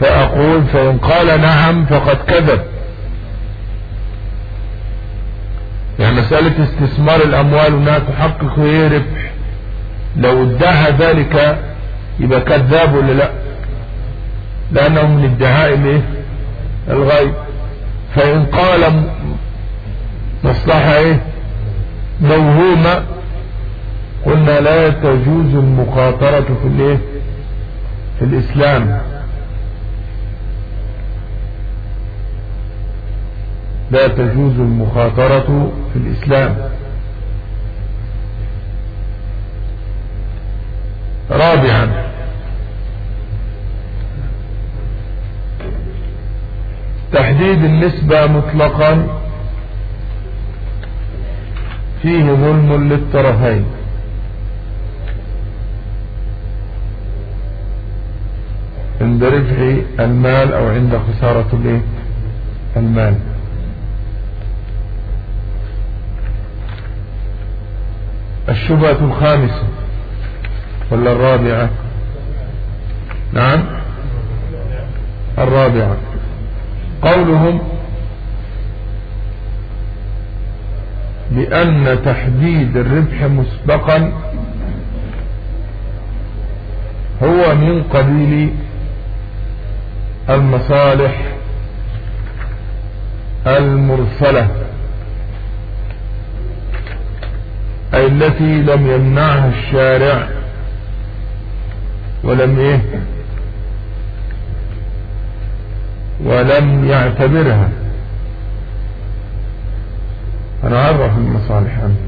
فأقول فإن قال نعم فقد كذب. يعني مسألة استثمار الأموال أنها تحقق إيه ربح لو ادعى ذلك يبقى كذاب ولا لا؟ لأنه من ادعاء الايه الغيب. فإن قال مصلحة إيه؟ موهومة قلنا لا تجوز المخاطرة في الإيه؟ في الإسلام. لا تجوز المخاطرة في الإسلام. رابعا تحديد النسبة مطلقا فيه ظلم للطرفين. عند رفع المال أو عند خسارة المال. الشبهة الخامسة ولا الرابعة؟ نعم. الرابعة. قولهم بأن تحديد الربح مسبقا هو من قبيل المصالح المرسلة أي التي لم يمنعها الشارع ولم إيه ولم يعتبرها. أنا أعرف المصالح أنت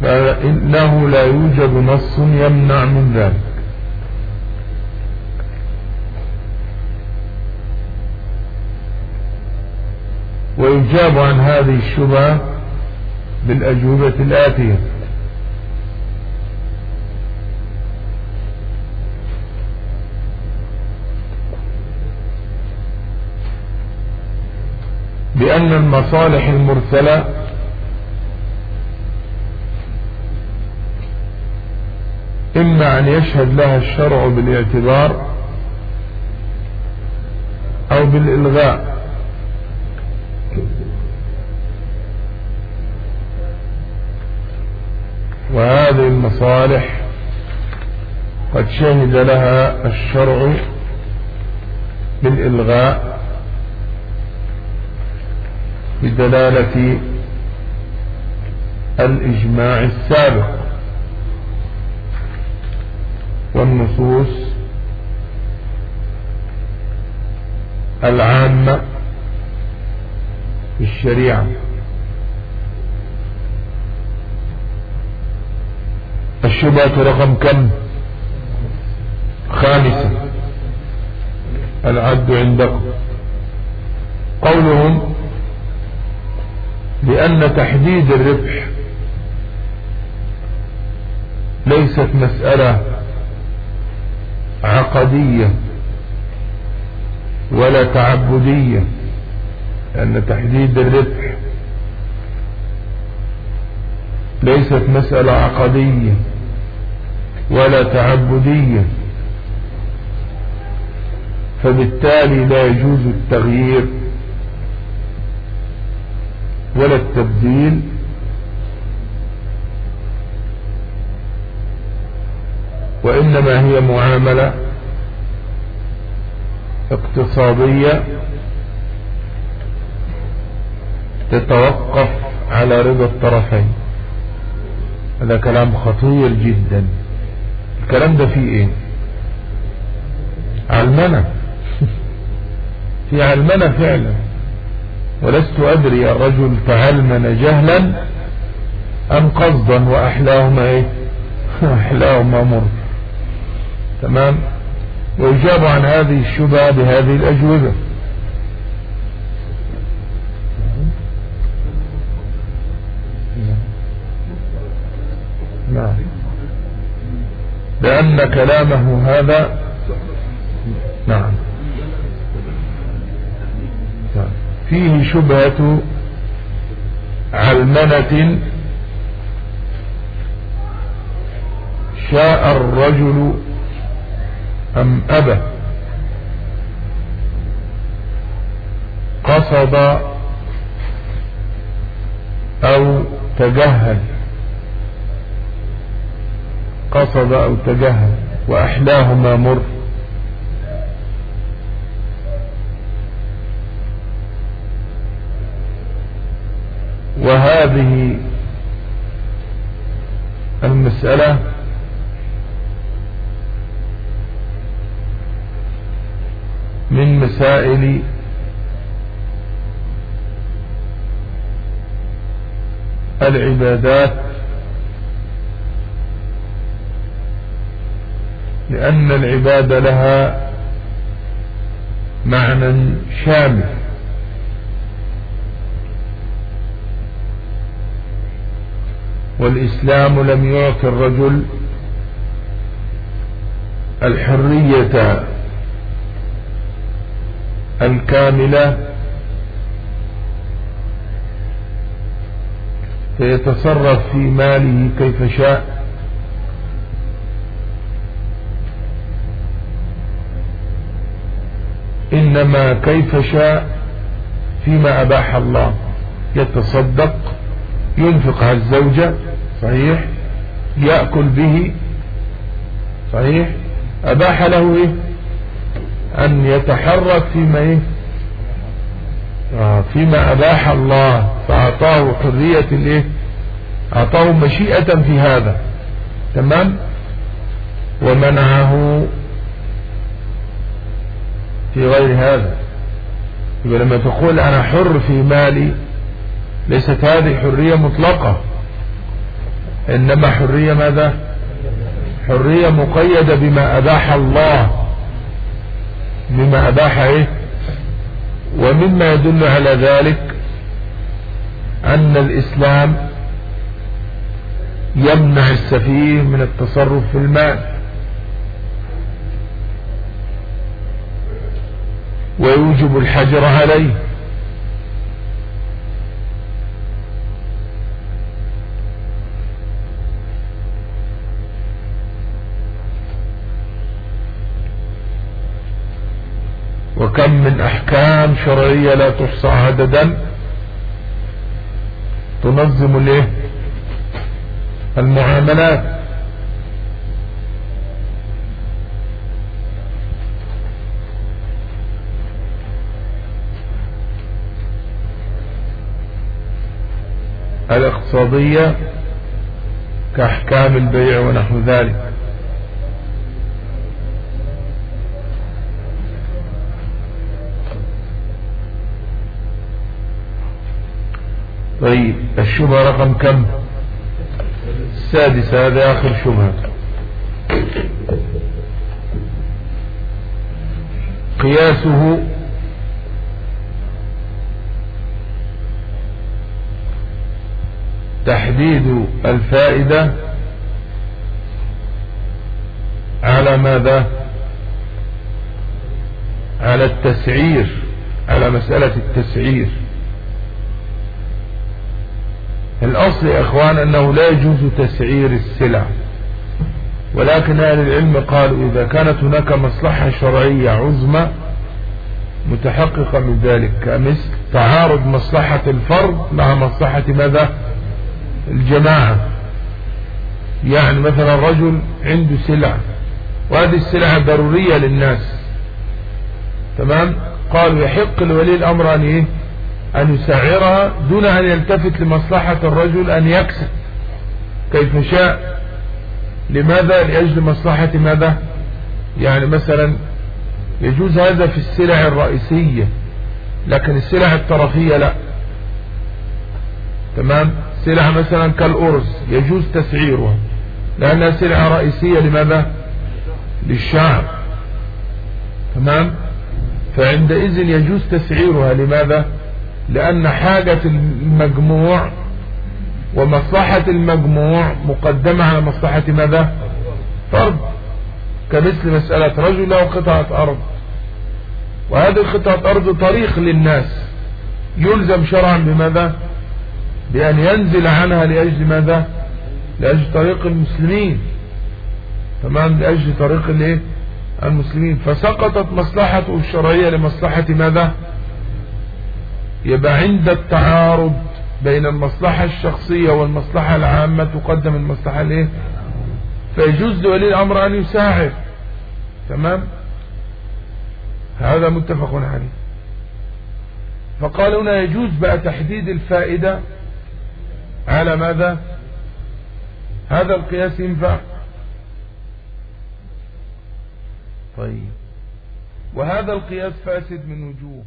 فإنه لا يوجد نص يمنع من ذلك. ويجاب عن هذه الشبهة بالأجوبة الآتية. بأن المصالح المرسلة إما أن يشهد لها الشرع بالاعتبار أو بالإلغاء. وهذه المصالح قد شهد لها الشرع بالإلغاء بدلالة الإجماع السابق والنصوص العامة في الشريعة. الشبهة رقم كم؟ خامسة. العد عندكم. قولهم لأن تحديد الربح ليست مسألة عقدية ولا تعبدية لأن تحديد الربح ليست مسألة عقدية ولا تعبدية. فبالتالي لا يجوز التغيير. ولا التبديل. وإنما هي معاملة اقتصادية تتوقف على رضا الطرفين. هذا كلام خطير جدا. الكلام ده فيه إيه؟ علمنة في علمنة فعلا. ولست أدري الرجل تعلمن جهلا أم قصدا؟ وأحلاهما إيه؟ أحلاهما مر. تمام؟ ويجاب عن هذه الشبهة بهذه الأجوبة. نعم. لأن كلامه هذا فيه شبهة علمنة شاء الرجل أم أبى قصد أو تجهل قصد أو تجهل وأحلاهما مر هذه المسألة من مسائل العبادات لأن العبادة لها معنى شامل. والإسلام لم يعطي الرجل الحرية الكاملة فيتصرف في ماله كيف شاء. إنما كيف شاء فيما أباح الله. يتصدق ينفق على الزوجة صحيح؟ يأكل به. صحيح؟ أباح له إيه؟ أن يتحرك فيما إيه؟ آه فيما أباح الله فأعطاه حرية الإيه؟ أعطاه مشيئة في هذا. تمام؟ ومنعه في غير هذا. يبقى لما تقول أنا حر في مالي ليست هذه حرية مطلقة. إنما حرية ماذا؟ حرية مقيدة بما أباح الله. بما أباح إيه؟ ومما يدل على ذلك أن الإسلام يمنع السفيه من التصرف في المال. ويوجب الحجر عليه. وكم من أحكام شرعية لا تحصى عددا؟ تنظم الايه المعاملات. الاقتصادية كأحكام البيع ونحو ذلك. طيب الشبهة رقم كم؟ السادسة هذا آخر شبهة. قياسه تحديد الفائدة على ماذا؟ على التسعير على مسألة التسعير. الأصل يا أخوان أنه لا يجوز تسعير السلع. ولكن أهل العلم قالوا إذا كانت هناك مصلحة شرعية عظمى متحققة من ذلك كمثل تعارض مصلحة الفرد مع مصلحة ماذا؟ الجماعة. يعني مثلا رجل عنده سلع وهذه السلعة ضرورية للناس. تمام؟ قالوا يحق لولي الأمر أن إيه أن يسعرها دون أن يلتفت لمصلحة الرجل أن يكسب. كيف شاء لماذا؟ لأجل مصلحة ماذا؟ يعني مثلا يجوز هذا في السلع الرئيسية لكن السلع الطرفية لا. تمام؟ سلع مثلا كالأرز يجوز تسعيرها لأنها سلعة رئيسية. لماذا؟ للشعب تمام؟ فعندئذ يجوز تسعيرها. لماذا؟ لأن حاجة المجموع ومصلحة المجموع مقدمة على مصلحة ماذا؟ فرد كمثل مسألة رجل له قطعة أرض. وهذه قطعة أرض طريق للناس. يلزم شرعا بماذا؟ بأن ينزل عنها لأجل ماذا؟ لأجل طريق المسلمين. تمام؟ لأجل طريق الإيه؟ المسلمين. فسقطت مصلحته الشرعية لمصلحة ماذا؟ يبقى عند التعارض بين المصلحة الشخصية والمصلحة العامة تقدم المصلحة الايه فيجوز لولي الأمر أن يساعد. تمام؟ هذا متفق عليه. فقال هنا يجوز بقى تحديد الفائدة على ماذا؟ هذا القياس ينفع. طيب. وهذا القياس فاسد من وجوه.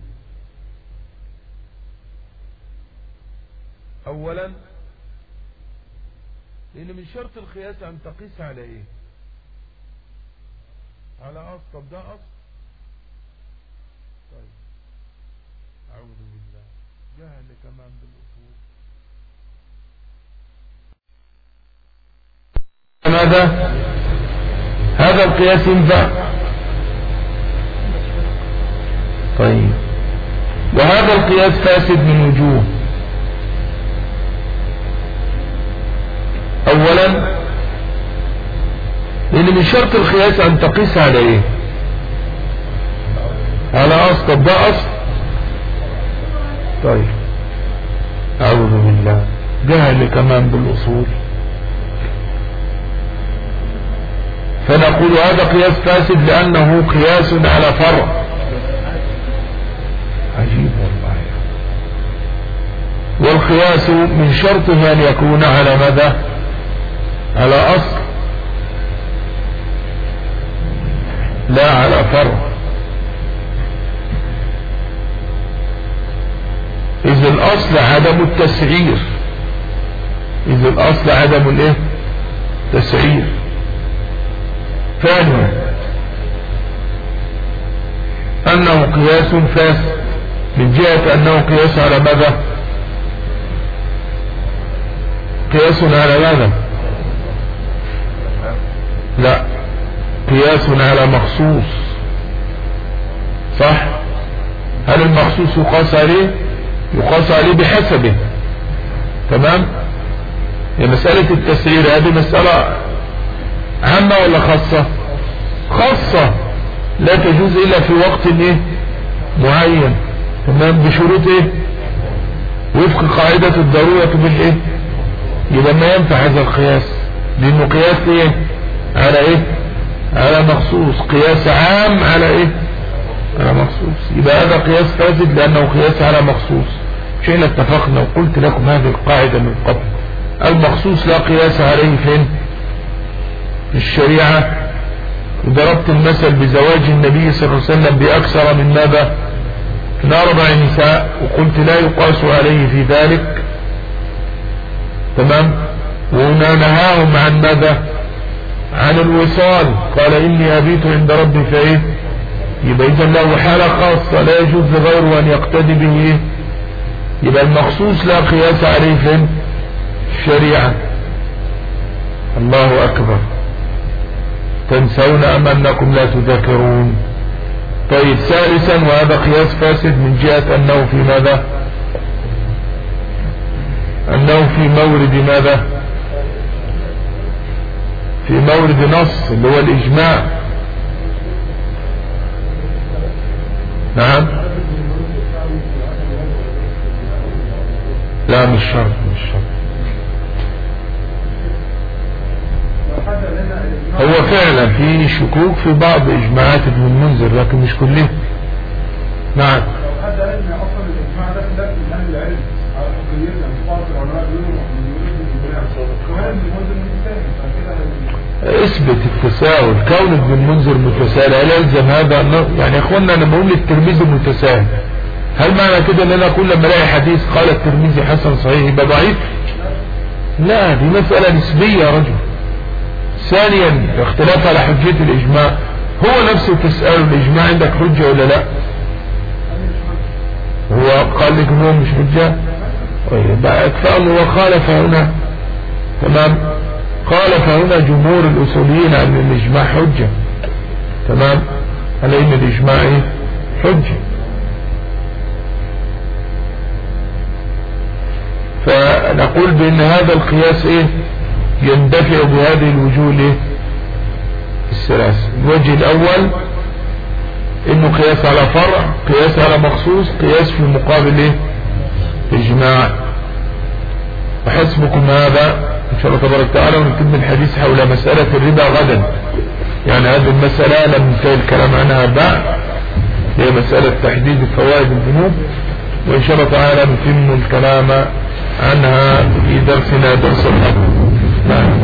اولا لأن من شرط القياس أن تقيس على إيه؟ على أصل. طب ده أصل. طيب. أعوذ بالله. جهل كمان بالأصول. ماذا؟ هذا القياس ينفع طيب. وهذا القياس فاسد من وجوه. من شرط القياس أن تقيس على إيه على أصل طب ده أصل. طيب. أعوذ بالله. جهل كمان بالأصول. فنقول هذا قياس فاسد لأنه قياس على فرع. عجيب والله. والقياس من شرطه أن يكون على مدى على أصل. على فرع إذا الأصل عدم التسعير. إذا الأصل عدم الإيه؟ تسعير. ثانيا أنه قياس فاسد. من جهة أنه قياس على ماذا؟ قياس على ماذا؟ لا. قياس على مخصوص. صح؟ هل المخصوص يقاس عليه؟ يقاس عليه بحسبه. تمام؟ مسألة التسعير هذه مسألة عامة ولا خاصة؟ خاصة. لا تجوز إلا في وقت إيه؟ معين. تمام؟ بشروط إيه؟ وفق قاعدة الضرورة بالايه يبقى ما ينفع هذا القياس. لأنه قياس إيه؟ على إيه؟ على مخصوص قياس عام على إيه؟ على مخصوص. يبقى هذا قياس فاسد لأنه قياس على مخصوص. شئنا اتفقنا وقلت لكم هذه القاعدة من قبل. المخصوص لا قياس عليه فين؟ في الشريعة. وضربت المثل بزواج النبي صلى الله عليه وسلم بأكثر من ماذا؟ من أربع نساء. وقلت لا يقاس عليه في ذلك. تمام؟ وهنا نهاهم عن ماذا؟ عن الوصال قال إني أبيت عند ربي فإيه؟ يبقى إذا له حالة خاصة لا يجوز لغيره أن يقتدي به. يبقى المخصوص لا قياس عليه في الشريعة. الله أكبر. تنسون أم أنكم لا تذكرون؟ طيب ثالثا وهذا قياس فاسد من جهة أنه في ماذا؟ أنه في مورد ماذا؟ في مورد نص اللي هو الإجماع. نعم. لا مش شرط مش شرط. هو فعلا في شكوك في بعض إجماعات ابن المنذر لكن مش كلها. نعم. لو حد قال ان أصلا الاجماع ده ده من أهل العلم على حقيقتنا مش بعض العلماء بيقولوا ابن المنذر متساهل فكده اثبت التساهل كون ابن المنذر متساهل هل يلزم هذا؟ يعني يا اخوانا أنا بقول الترمذي متساهل هل معنى كده إن أنا كل لما ألاقي حديث قال الترمذي حسن صحيح يبقى ضعيف؟ لا دي مسألة نسبية يا رجل. ثانيا اختلاف على حجية الإجماع. هو نفسه تسأله الإجماع عندك حجة ولا لا؟ هو قال لك هو مش حجة؟ طيب اكفاء هو خالف هنا. تمام؟ خالف هنا جمهور الأصوليين أن الإجماع حجة. تمام؟ على إن الإجماع إيه؟ حجة. فنقول بأن هذا القياس إيه؟ يندفع بهذه الوجوه الايه الثلاث. الوجه الأول إنه قياس على فرع قياس على مخصوص قياس في مقابل إيه؟ إجماع. وحسبكم هذا إن شاء الله تبارك وتعالى ونتم الحديث حول مسألة الربا غدا. يعني هذه المسألة لم ينتهي الكلام عنها بعد. هي مسألة تحديد فوائد الذنوب. وإن شاء الله تعالى نتم الكلام عنها في درسنا درس الأرض نعم.